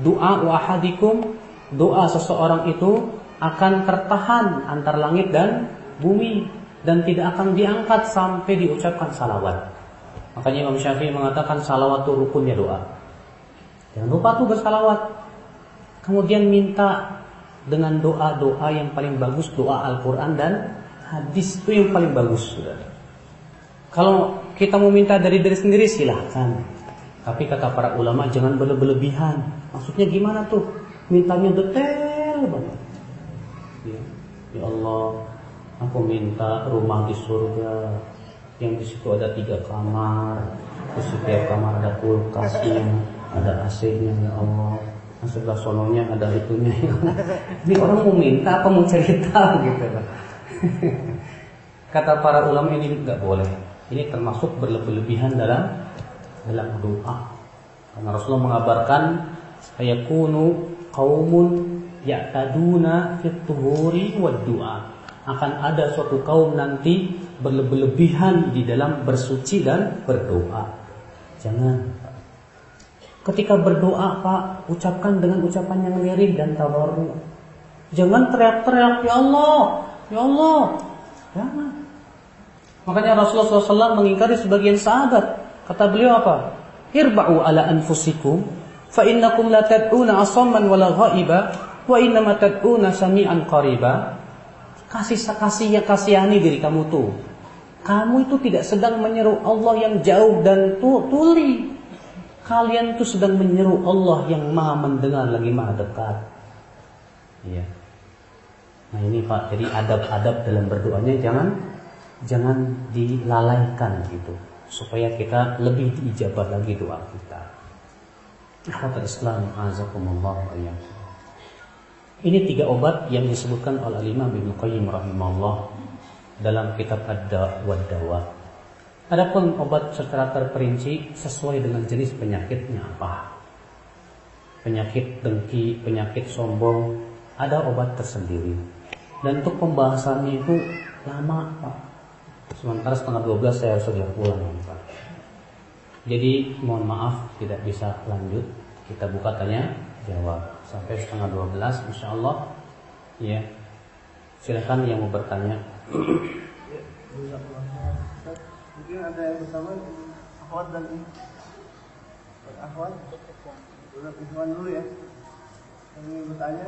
doa wahadikum, doa seseorang itu akan tertahan antar langit dan bumi dan tidak akan diangkat sampai diucapkan salawat. Makanya Imam Syafi'i mengatakan salawat itu rukunnya doa. Jangan lupa tuh bersalawat. Kemudian minta dengan doa-doa yang paling bagus, doa Al-Quran dan hadis itu yang paling bagus. Sudah. Kalau kita mau minta dari diri sendiri silahkan. Tapi kata para ulama jangan berlebihan. Maksudnya gimana tuh? Mintanya detail banget. Ya, ya Allah, aku minta rumah di surga yang di situ ada tiga kamar. Di setiap kamar ada kulkasnya, ada AC-nya ya Allah. Sebelah sononya ada itunya. Ya Ini orang mau minta apa mau cerita gitu. Kata para ulama ini nggak boleh ini termasuk berlebihan dalam dalam doa. Karena Rasulullah mengabarkan ayakunu qaumun ya'taduna fit tuhuri wad du'a. akan ada suatu kaum nanti berlebihan di dalam bersuci dan berdoa. Jangan. Ketika berdoa, Pak, ucapkan dengan ucapan yang lirih dan tabarru. Jangan teriak-teriak, "Ya Allah, ya Allah." Jangan. Makanya Rasulullah SAW mengingkari sebagian sahabat. Kata beliau apa? Irba'u ala anfusikum fa innakum la tad'una asamman wala ghaiba wa innama tad'una sami'an qariba. Kasih kasih yang kasihani diri kamu tuh. Kamu itu tidak sedang menyeru Allah yang jauh dan tuli. Kalian itu sedang menyeru Allah yang maha mendengar lagi maha dekat. Iya. Nah ini Pak, jadi adab-adab dalam berdoanya jangan jangan dilalaikan gitu supaya kita lebih diijabah lagi doa kita. Ikhwatul Islam azakumullah Ini tiga obat yang disebutkan oleh Imam Ibnu Qayyim rahimahullah dalam kitab Ad-Da wa Dawa. Adapun obat secara terperinci sesuai dengan jenis penyakitnya apa. Penyakit dengki, penyakit sombong, ada obat tersendiri. Dan untuk pembahasannya itu lama, Pak. Sementara setengah 12 saya segera pulang, Pak. Jadi mohon maaf tidak bisa lanjut. Kita buka tanya jawab sampai setengah 12 insya Allah. Ya. Silakan yang mau bertanya. Mungkin ada yang bersama Ahwat dan Ahwat. Ikhwan dulu ya. Yang ingin bertanya.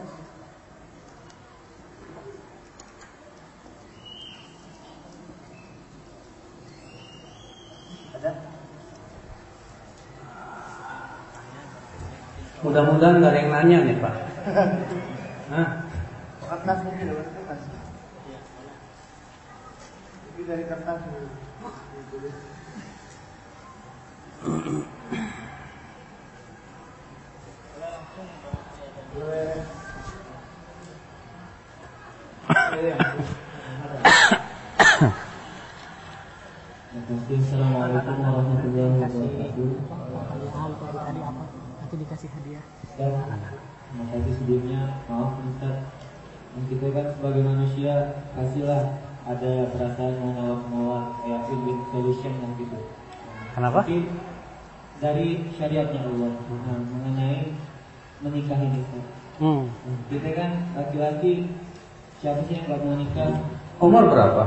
Ada? Mudah-mudahan gak ada yang nanya nih Pak. Hah? Kertas mungkin kertas. Mungkin dari kertas. Ditulis. Assalamualaikum warahmatullahi wabarakatuh. tadi apa? Nanti dikasih hadiah. Terima kasih sebelumnya. Maaf Ustaz. Kita kan sebagai manusia kasihlah ada perasaan menolak-nolak kayak win solution dan gitu. Kenapa? Tapi dari syariatnya Allah nah, mengenai menikah ini. Hmm. Kita kan laki-laki siapa sih yang nggak mau nikah? Umur berapa?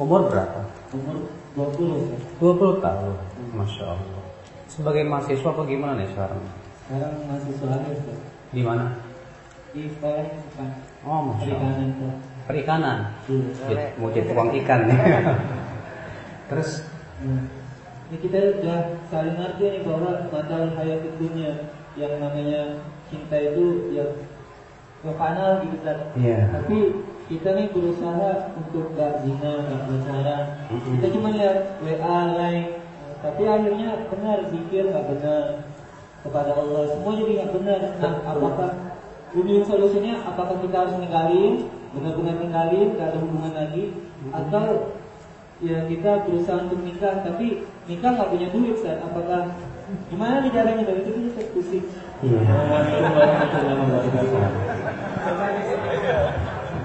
Umur berapa? Umur 20 Ustaz. 20 tahun. Masya Allah. Sebagai mahasiswa apa gimana nih sekarang? Sekarang suami Ustaz. Di mana? Di sekolah Oh, Masya Allah. Perikanan. Iya. Jadi, mau jadi tukang ikan nih. Terus Nah, ini kita sudah saling ngerti nih bahwa matal hayat dunia yang namanya cinta itu ya final gitu kan. Iya. Tapi kita nih berusaha untuk gak zina, gak pacaran. Mm-mm. Kita cuma lihat WA, line, tapi akhirnya benar zikir gak benar kepada Allah. Semua jadi gak benar. Nah, apakah win solusinya? Apakah kita harus ninggalin, benar-benar ninggalin, gak ada hubungan lagi, atau ya kita berusaha untuk nikah tapi nikah nggak punya duit Ustaz. apakah gimana nih caranya dari itu kita pusing Iya.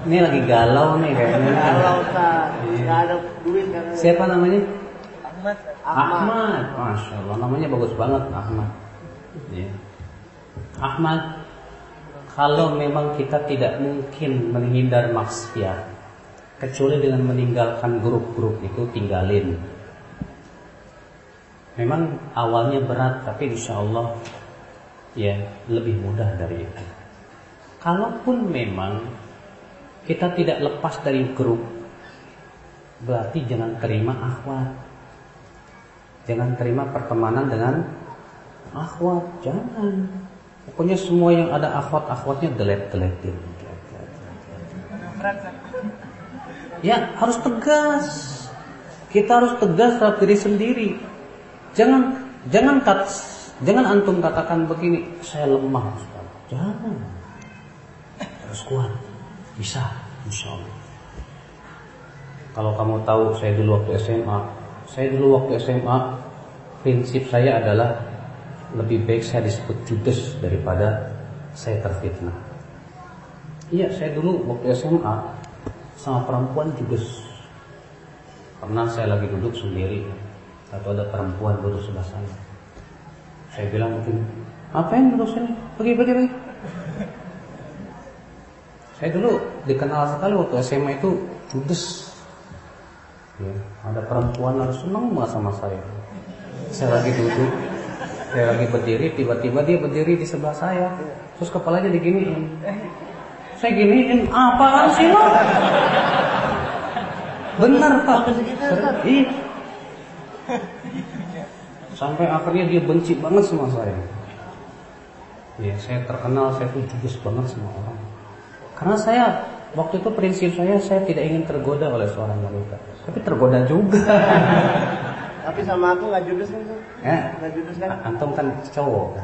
Ini lagi galau nih kayaknya. Kalau Ustaz, nggak ada duit kan? Siapa namanya? Ahmad. Ahmad. Masya Allah, namanya bagus banget Ahmad. Iya. Ahmad, kalau memang kita tidak mungkin menghindar maksiat, kecuali dengan meninggalkan grup-grup itu tinggalin. Memang awalnya berat, tapi insya Allah ya lebih mudah dari itu. Kalaupun memang kita tidak lepas dari grup, berarti jangan terima akhwat. Jangan terima pertemanan dengan akhwat, jangan. Pokoknya semua yang ada akhwat-akhwatnya delete-deletin. Ya, harus tegas. Kita harus tegas terhadap diri sendiri. Jangan jangan kat, jangan antum katakan begini, saya lemah, Ustaz. Jangan. Harus kuat. Bisa, insya Allah. Kalau kamu tahu saya dulu waktu SMA, saya dulu waktu SMA prinsip saya adalah lebih baik saya disebut judes daripada saya terfitnah. Iya, saya dulu waktu SMA sama perempuan judes. Pernah saya lagi duduk sendiri, atau ada perempuan duduk sebelah saya. Saya bilang mungkin, ngapain duduk sini? Pergi, pergi, pergi. Saya dulu dikenal sekali waktu SMA itu judes. Ya, ada perempuan harus senang sama saya. Saya lagi duduk, saya lagi berdiri, tiba-tiba dia berdiri di sebelah saya. Terus kepalanya diginiin. Saya giniin, apaan sih lo? Benar pak. Iya. Sampai akhirnya dia benci banget sama saya. Ya, saya terkenal saya tuh judes banget sama orang. Karena saya waktu itu prinsip saya saya tidak ingin tergoda oleh seorang wanita. Tapi tergoda juga. Tapi sama aku nggak judes kan? Ya, Nggak judes kan? antum kan cowok.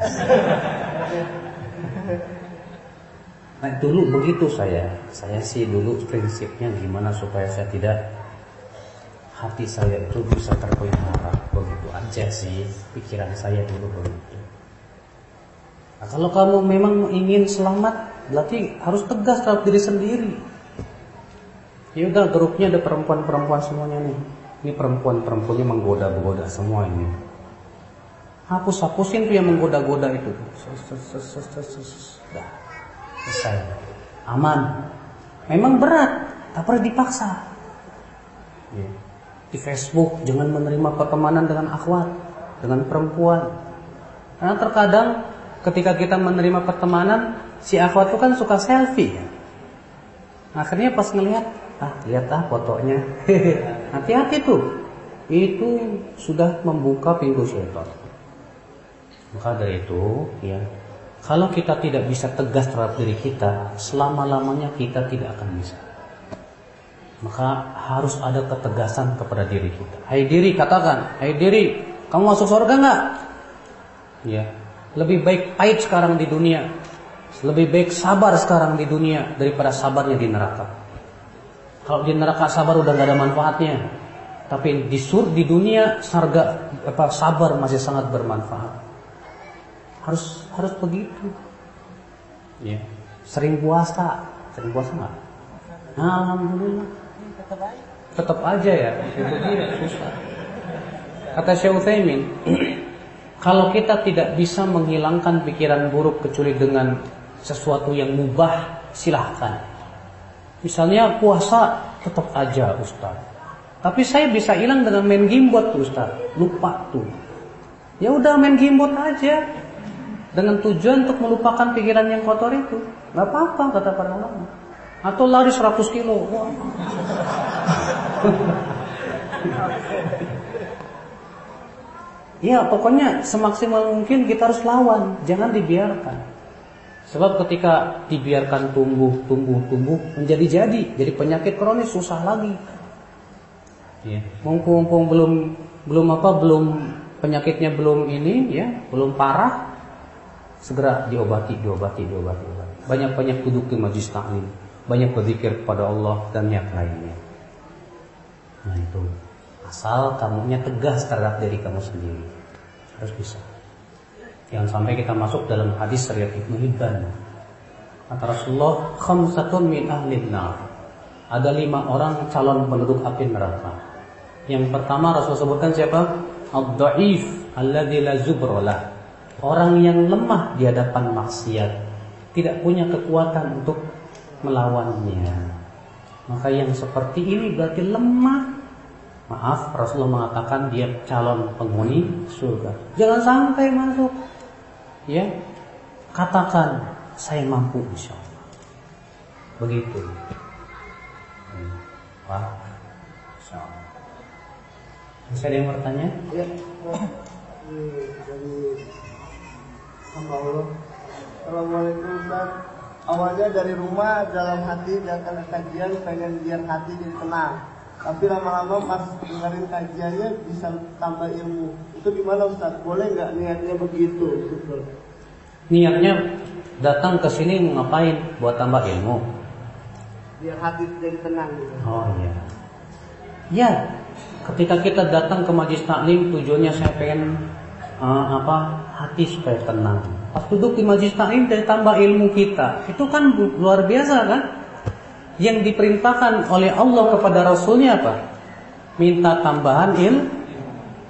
Nah, dulu begitu saya. Saya sih dulu prinsipnya gimana supaya saya tidak hati saya itu bisa terpelihara begitu aja sih pikiran saya dulu begitu. Nah, kalau kamu memang ingin selamat, berarti harus tegas terhadap diri sendiri. Ya udah grupnya ada perempuan-perempuan semuanya nih. Ini perempuan-perempuannya menggoda-goda semua ini. Hapus-hapusin tuh yang menggoda-goda itu. Dah, selesai. Aman. Memang berat, tak perlu dipaksa. Ya. Di Facebook jangan menerima pertemanan dengan akhwat, dengan perempuan. Karena terkadang ketika kita menerima pertemanan, si akhwat itu kan suka selfie. ya. Akhirnya pas ngelihat, ah lihat ah fotonya. Hati-hati tuh. Itu sudah membuka pintu syaitan. Maka dari itu, ya, kalau kita tidak bisa tegas terhadap diri kita, selama-lamanya kita tidak akan bisa. Maka harus ada ketegasan kepada diri kita. Hai diri, katakan, hai diri, kamu masuk surga nggak? Ya, lebih baik pahit sekarang di dunia, lebih baik sabar sekarang di dunia daripada sabarnya di neraka. Kalau di neraka sabar udah nggak ada manfaatnya, tapi di sur di dunia sarga apa sabar masih sangat bermanfaat. Harus harus begitu. Ya. Sering puasa, sering puasa nggak? Nah, alhamdulillah. Tetap aja ya, itu dia susah. Kata Syekh Utsaimin, kalau kita tidak bisa menghilangkan pikiran buruk kecuali dengan sesuatu yang mubah, silahkan. Misalnya puasa tetap aja Ustaz. Tapi saya bisa hilang dengan main gimbot tuh Ustaz. Lupa tuh. Ya udah main gimbot aja. Dengan tujuan untuk melupakan pikiran yang kotor itu. Gak apa-apa kata para ulama. Atau lari 100 kilo. Wah. Ya pokoknya semaksimal mungkin kita harus lawan, jangan dibiarkan. Sebab ketika dibiarkan tumbuh, tumbuh, tumbuh menjadi jadi, jadi penyakit kronis susah lagi. Ya. Mumpung-mumpung belum belum apa belum penyakitnya belum ini ya belum parah, segera diobati, diobati, diobati. diobati. Banyak-banyak duduk di majlis taklim, banyak berzikir kepada Allah dan yang lainnya. Nah itu asal kamunya tegas terhadap diri kamu sendiri harus bisa. Jangan sampai kita masuk dalam hadis riwayat Ibnu Hibban. Kata Rasulullah, khamsatun min ahli nar. Ada lima orang calon penduduk api neraka. Yang pertama Rasul sebutkan siapa? Ad-da'if alladzi la zubralah. Orang yang lemah di hadapan maksiat, tidak punya kekuatan untuk melawannya. Maka yang seperti ini berarti lemah Maaf, Rasulullah mengatakan dia calon penghuni surga. Jangan sampai masuk. Ya, katakan saya mampu insya Allah. Begitu. Hmm. Wah, insya Allah. Masih ada yang bertanya? Ya, dari Allah. Assalamualaikum Ustaz. Awalnya dari rumah dalam hati ke kajian pengen biar hati jadi tenang. Tapi lama-lama pas dengerin kajiannya bisa tambah ilmu. Itu gimana Ustaz? Boleh nggak niatnya begitu? Gitu. Niatnya datang ke sini mau ngapain? Buat tambah ilmu. Biar hati jadi tenang gitu. Oh iya. Ya, ketika kita datang ke majlis taklim tujuannya saya pengen uh, apa? Hati supaya tenang. Pas duduk di majlis taklim dari tambah ilmu kita. Itu kan luar biasa kan? Yang diperintahkan oleh Allah kepada Rasulnya apa? Minta tambahan il.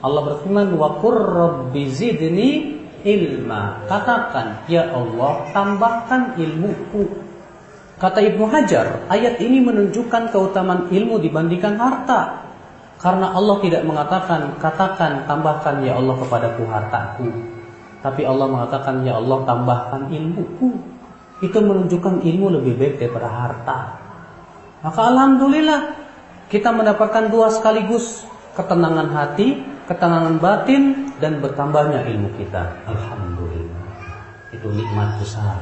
Allah berfirman, Wa zidni ilma. Katakan, Ya Allah, tambahkan ilmuku. Kata Ibnu Hajar, ayat ini menunjukkan keutamaan ilmu dibandingkan harta. Karena Allah tidak mengatakan, katakan, tambahkan ya Allah kepadaku hartaku. Tapi Allah mengatakan, ya Allah tambahkan ilmuku. Itu menunjukkan ilmu lebih baik daripada harta. Maka Alhamdulillah, kita mendapatkan dua sekaligus. Ketenangan hati, ketenangan batin, dan bertambahnya ilmu kita. Alhamdulillah. Itu nikmat besar.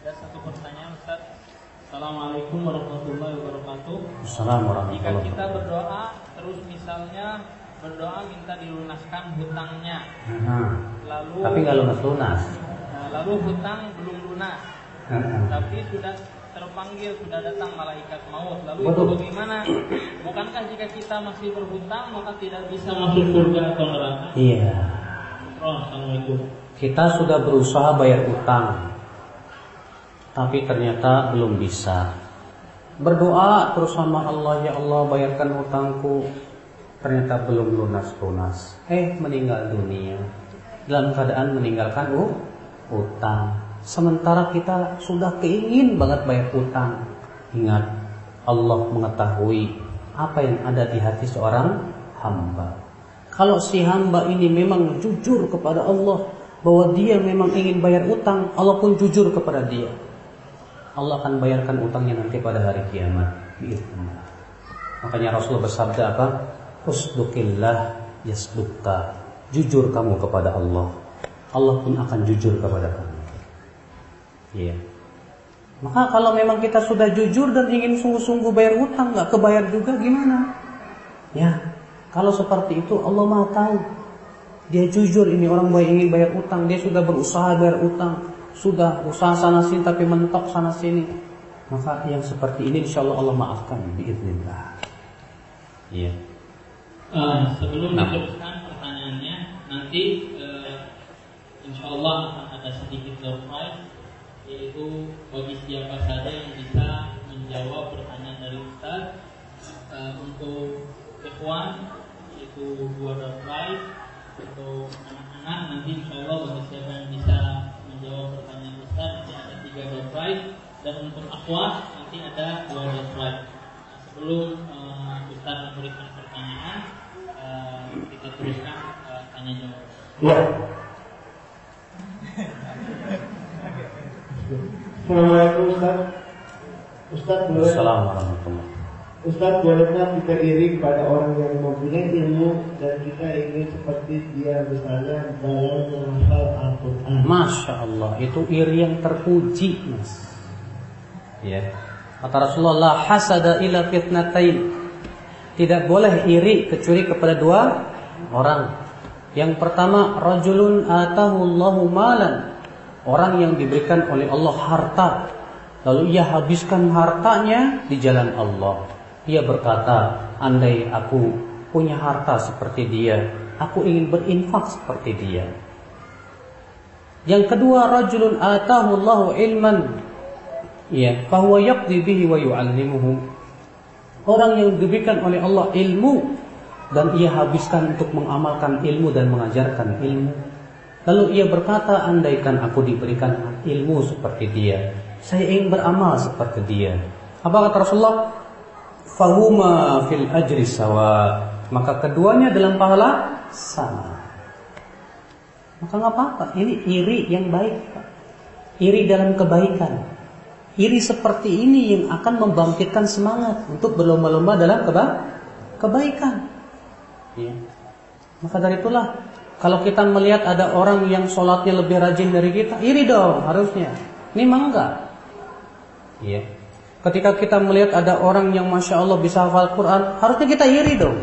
Ada satu pertanyaan Ustaz. Assalamualaikum warahmatullahi wabarakatuh. Assalamualaikum Jika warahmatullahi kita berdoa terus misalnya berdoa minta dilunaskan hutangnya, Nah, lalu tapi nggak lunas-lunas. Nah, lalu hutang belum lunas, tapi sudah terpanggil sudah datang malaikat maut. Lalu itu bagaimana? Bukankah jika kita masih berhutang maka tidak bisa masuk surga atau neraka? Iya. Oh. Kita sudah berusaha bayar utang, tapi ternyata belum bisa. Berdoa terus sama Allah, ya Allah bayarkan utangku. Ternyata belum lunas-lunas. Eh, meninggal dunia. Dalam keadaan meninggalkan uh, utang. Sementara kita sudah keingin banget bayar utang. Ingat, Allah mengetahui apa yang ada di hati seorang hamba. Kalau si hamba ini memang jujur kepada Allah bahwa dia memang ingin bayar utang, Allah pun jujur kepada dia. Allah akan bayarkan utangnya nanti pada hari kiamat. Makanya Rasul bersabda apa? Usdukillah yasdukka. Jujur kamu kepada Allah. Allah pun akan jujur kepada kamu. Iya. Maka kalau memang kita sudah jujur dan ingin sungguh-sungguh bayar utang, nggak kebayar juga gimana? Ya, kalau seperti itu Allah Maha tahu. Dia jujur ini orang baik ingin bayar utang, dia sudah berusaha bayar utang, sudah usaha sana sini tapi mentok sana sini. Maka yang seperti ini insya Allah Allah maafkan biiznillah. Iya. Eh, sebelum Nah. diteruskan pertanyaannya, nanti eh, insya Allah akan ada sedikit surprise, yaitu bagi siapa saja yang bisa menjawab pertanyaan dari Ustaz eh, untuk ikhwan itu dua prize untuk anak-anak nanti insya Allah bagi siapa yang bisa menjawab pertanyaan Ustaz nanti ada tiga door prize dan untuk akhwat nanti ada dua door prize. Nah, sebelum eh, Ustaz memberikan pertanyaan eh, kita teruskan eh, tanya jawab. Ya. Assalamualaikum Ustaz. Ustaz boleh Assalamualaikum. Ustaz bolehkah kita iri kepada orang yang mempunyai ilmu dan kita ingin seperti dia misalnya dalam menghafal Al-Quran. Masya Allah itu iri yang terpuji mas. Ya. Kata Rasulullah "La hasada ila fitnatain. Tidak boleh iri kecuali kepada dua orang. Yang pertama rajulun atahullahu malan orang yang diberikan oleh Allah harta lalu ia habiskan hartanya di jalan Allah. Ia berkata andai aku punya harta seperti dia aku ingin berinfak seperti dia. Yang kedua rajulun atahu Allahu ilman ya bahwa yaqdi bihi wa yu'allimuhu. Orang yang diberikan oleh Allah ilmu dan ia habiskan untuk mengamalkan ilmu dan mengajarkan ilmu lalu ia berkata andaikan aku diberikan ilmu seperti dia saya ingin beramal seperti dia apa kata Rasulullah fahuma fil ajri sawa maka keduanya dalam pahala sama maka nggak apa-apa. Ini iri yang baik, Pak. Iri dalam kebaikan. Iri seperti ini yang akan membangkitkan semangat untuk berlomba-lomba dalam keba kebaikan. Ya. Maka dari itulah kalau kita melihat ada orang yang sholatnya lebih rajin dari kita, iri dong harusnya. Ini mah enggak. Ya. Ketika kita melihat ada orang yang masya Allah bisa hafal Quran, harusnya kita iri dong.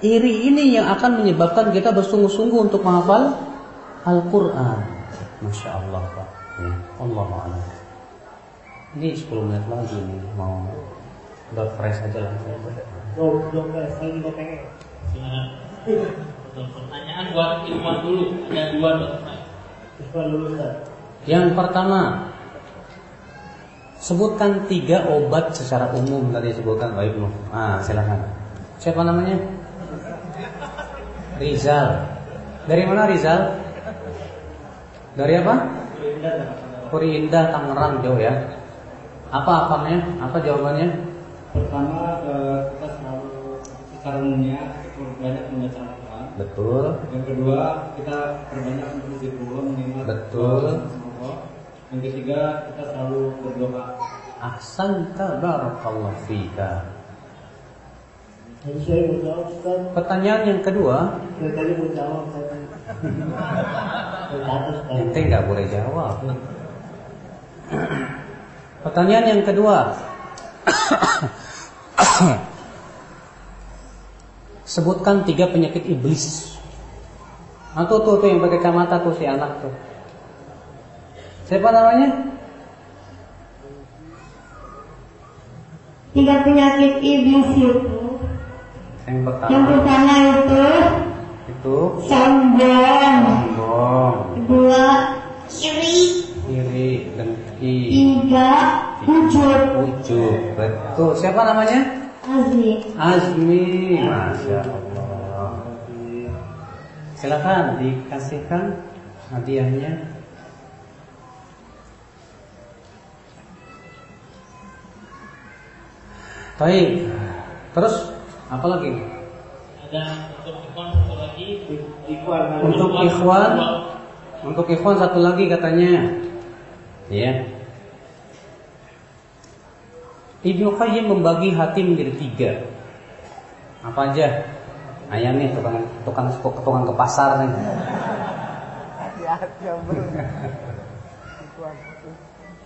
Iri ini yang akan menyebabkan kita bersungguh-sungguh untuk menghafal Al-Quran. Masya Allah Pak. Ya, Allah a'lam. Ini 10 menit lagi nih mau dot press aja langsung. Dong, guys, lagi gue pengen. Silakan. Pertanyaan buat ilmuwan dulu ada dua dulu Ustaz. Yang pertama, Sebutkan tiga obat secara umum tadi sebutkan Pak Ibnu. Ah, silakan. Siapa namanya? Rizal. Dari mana Rizal? Dari apa? Puri Indah Tangerang jauh ya. Apa apanya? Apa jawabannya? Pertama eh, kita selalu secara umumnya banyak membaca. Betul. Yang kedua kita perbanyak untuk zikrullah mengingat Betul. Allah. Yang ketiga kita selalu berdoa. Ahsanta barakallahu fika. Jadi saya mau jawab Ustaz. Pertanyaan yang kedua, ente nggak boleh jawab. Pertanyaan yang kedua. Sebutkan tiga penyakit iblis. Nah, tuh, tuh, tuh yang pakai kacamata tuh si anak tuh. Siapa namanya? Tiga penyakit iblis itu Yang pertama Yang pertama itu itu Sombong sombong, Kedua Iri iri, dengki, Tiga Ujub ujub. Betul. Siapa namanya? Azmi Azmi, masya Allah. Silakan dikasihkan hadiahnya. Baik. Terus apa lagi? Ada untuk ikhwan satu lagi. Untuk ikhwan, untuk ikhwan satu lagi katanya. Ya. Ibnu Qayyim membagi hati menjadi tiga. Apa aja? Ayam nih tukang tukang tukang ke pasar nih.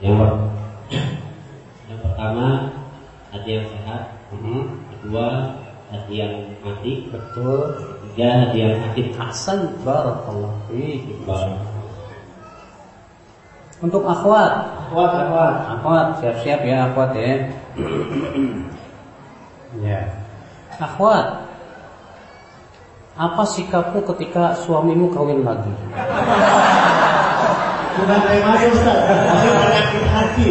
Yang, per- yang pertama hati yang sehat, Mhm, kedua hati yang mati, Betul. ketiga hati yang sakit. Hasan fiik. Baru. Untuk akhwat, Kuat, kuat. akhwat siap-siap ya akhwat ya. Ya. Akhwat. Apa sikapmu ketika suamimu kawin lagi? Bukan remaja Ustaz. Ini penyakit hati.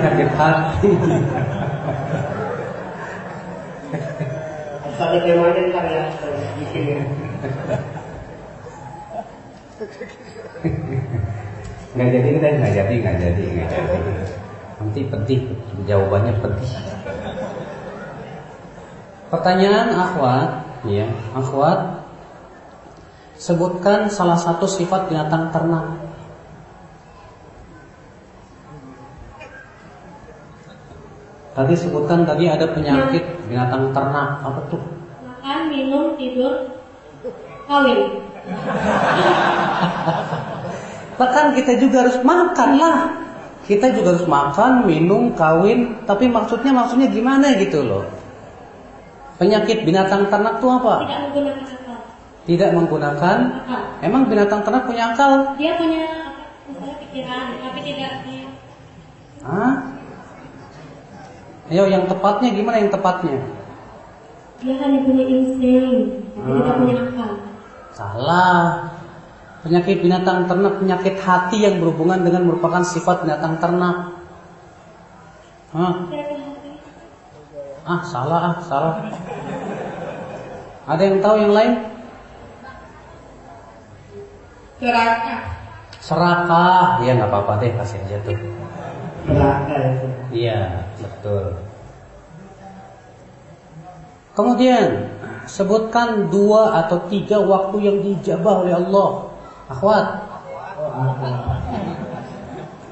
Sakit hati. Sampai temanya ntar ya. bikin. Nggak jadi kita nggak jadi nggak jadi nggak jadi. Nanti pedih jawabannya pedih. Pertanyaan akhwat, ya akhwat, sebutkan salah satu sifat binatang ternak. Tadi sebutkan tadi ada penyakit binatang ternak apa tuh? Makan, minum, tidur Kawin Bahkan kita juga harus makan lah. Kita juga harus makan, minum, kawin. Tapi maksudnya maksudnya gimana gitu loh. Penyakit binatang ternak itu apa? Tidak menggunakan akal Tidak menggunakan. Akal Emang binatang ternak punya akal? Dia punya misalnya pikiran Tapi tidak punya Hah? Ayo yang tepatnya gimana yang tepatnya? Dia hanya punya insting Tapi tidak Hmm. punya akal Salah. Penyakit binatang ternak penyakit hati yang berhubungan dengan merupakan sifat binatang ternak. Hah? Ah, salah ah, salah. Ada yang tahu yang lain? Serakah Serakah, ya nggak apa-apa deh kasih aja tuh. Neraka itu. Iya, betul. Kemudian sebutkan dua atau tiga waktu yang dijabah oleh Allah. Akhwat,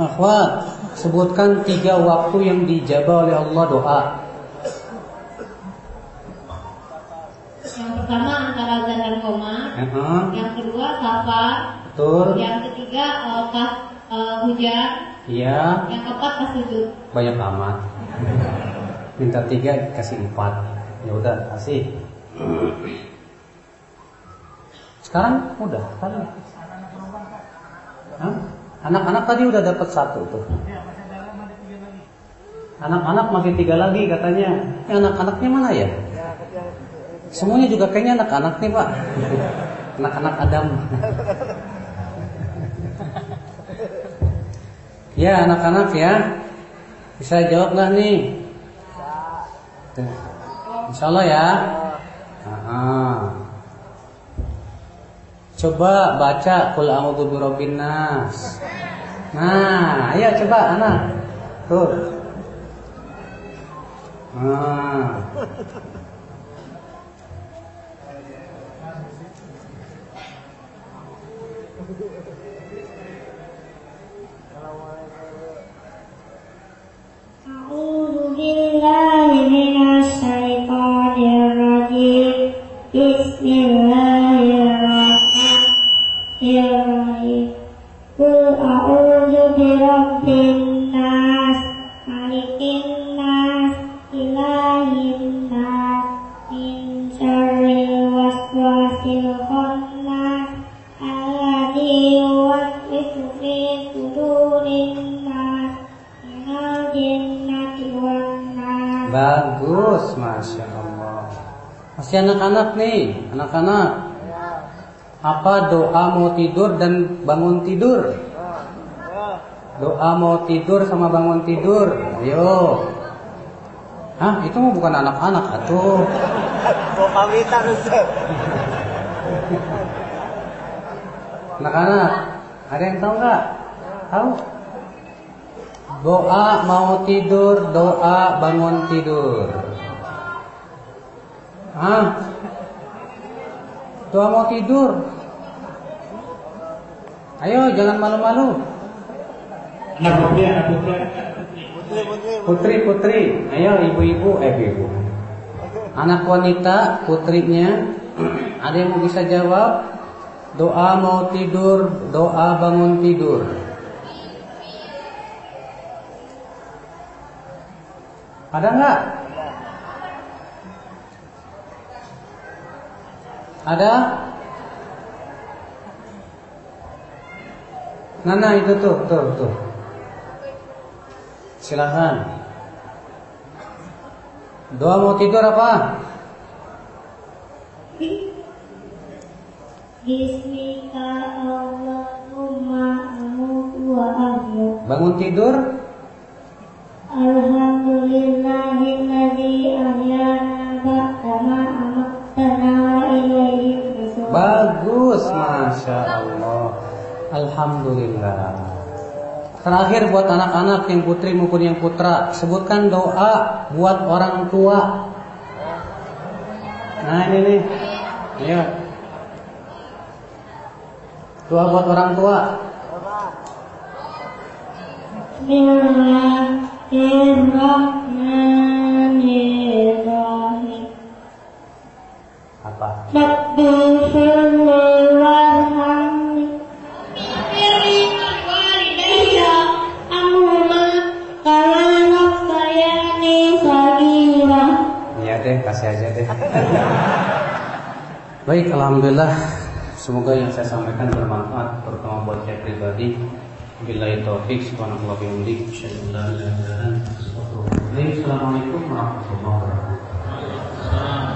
akhwat, sebutkan tiga waktu yang dijabah oleh Allah doa. Yang pertama antara azan dan koma Heeh, Yang kedua safar betul. Yang ketiga eh, pas eh, hujan Iya, Yang keempat pas sujud banyak amat. Minta tiga kasih empat. Ya udah kasih. Sekarang udah kan? Anak-anak tadi udah dapat satu tuh. Anak-anak masih tiga lagi katanya. Ya, anak-anaknya mana ya? Semuanya juga kayaknya anak-anak nih pak. Anak-anak Adam. ya anak-anak ya. Bisa jawab nggak nih? Insya Allah ya. Ah. Coba baca Qul a'udzu birabbin nas. Nah, ayo coba anak. Tuh. Nah. أعوذ بالله من الشيطان Bagus, masya Allah. Masih anak-anak nih, anak-anak. Apa doa mau tidur dan bangun tidur? Doa mau tidur sama bangun tidur. Ayo. Hah, itu mah bukan anak-anak atuh. Mau pamitan Ustaz. Anak-anak, ada yang tahu nggak? Tahu? Doa mau tidur, doa bangun tidur. Hah? Doa mau tidur. Ayo, jangan malu-malu. Anak putri, anak putri. Putri, putri. Ayo, ibu-ibu, eh ibu. Anak wanita, putrinya. Ada yang mau bisa jawab? Doa mau tidur, doa bangun tidur. Ada nggak? Ada? Nana itu tuh, tuh, tuh. Silahkan. Doa mau tidur apa? Bismika Allahumma amutu wa ahyu Bangun tidur? Bagus, masya Allah. Alhamdulillah. Terakhir buat anak-anak yang putri maupun yang putra, sebutkan doa buat orang tua. Nah ini nih, ya. Doa buat orang tua. Bismillahirrahmanirrahim Apa? Iya deh, kasih aja deh. Baik, alhamdulillah. Semoga yang saya sampaikan bermanfaat, terutama buat saya pribadi. Bilai taufiq subhanallah bihamdik asyhadu an la. Assalamualaikum warahmatullahi wabarakatuh.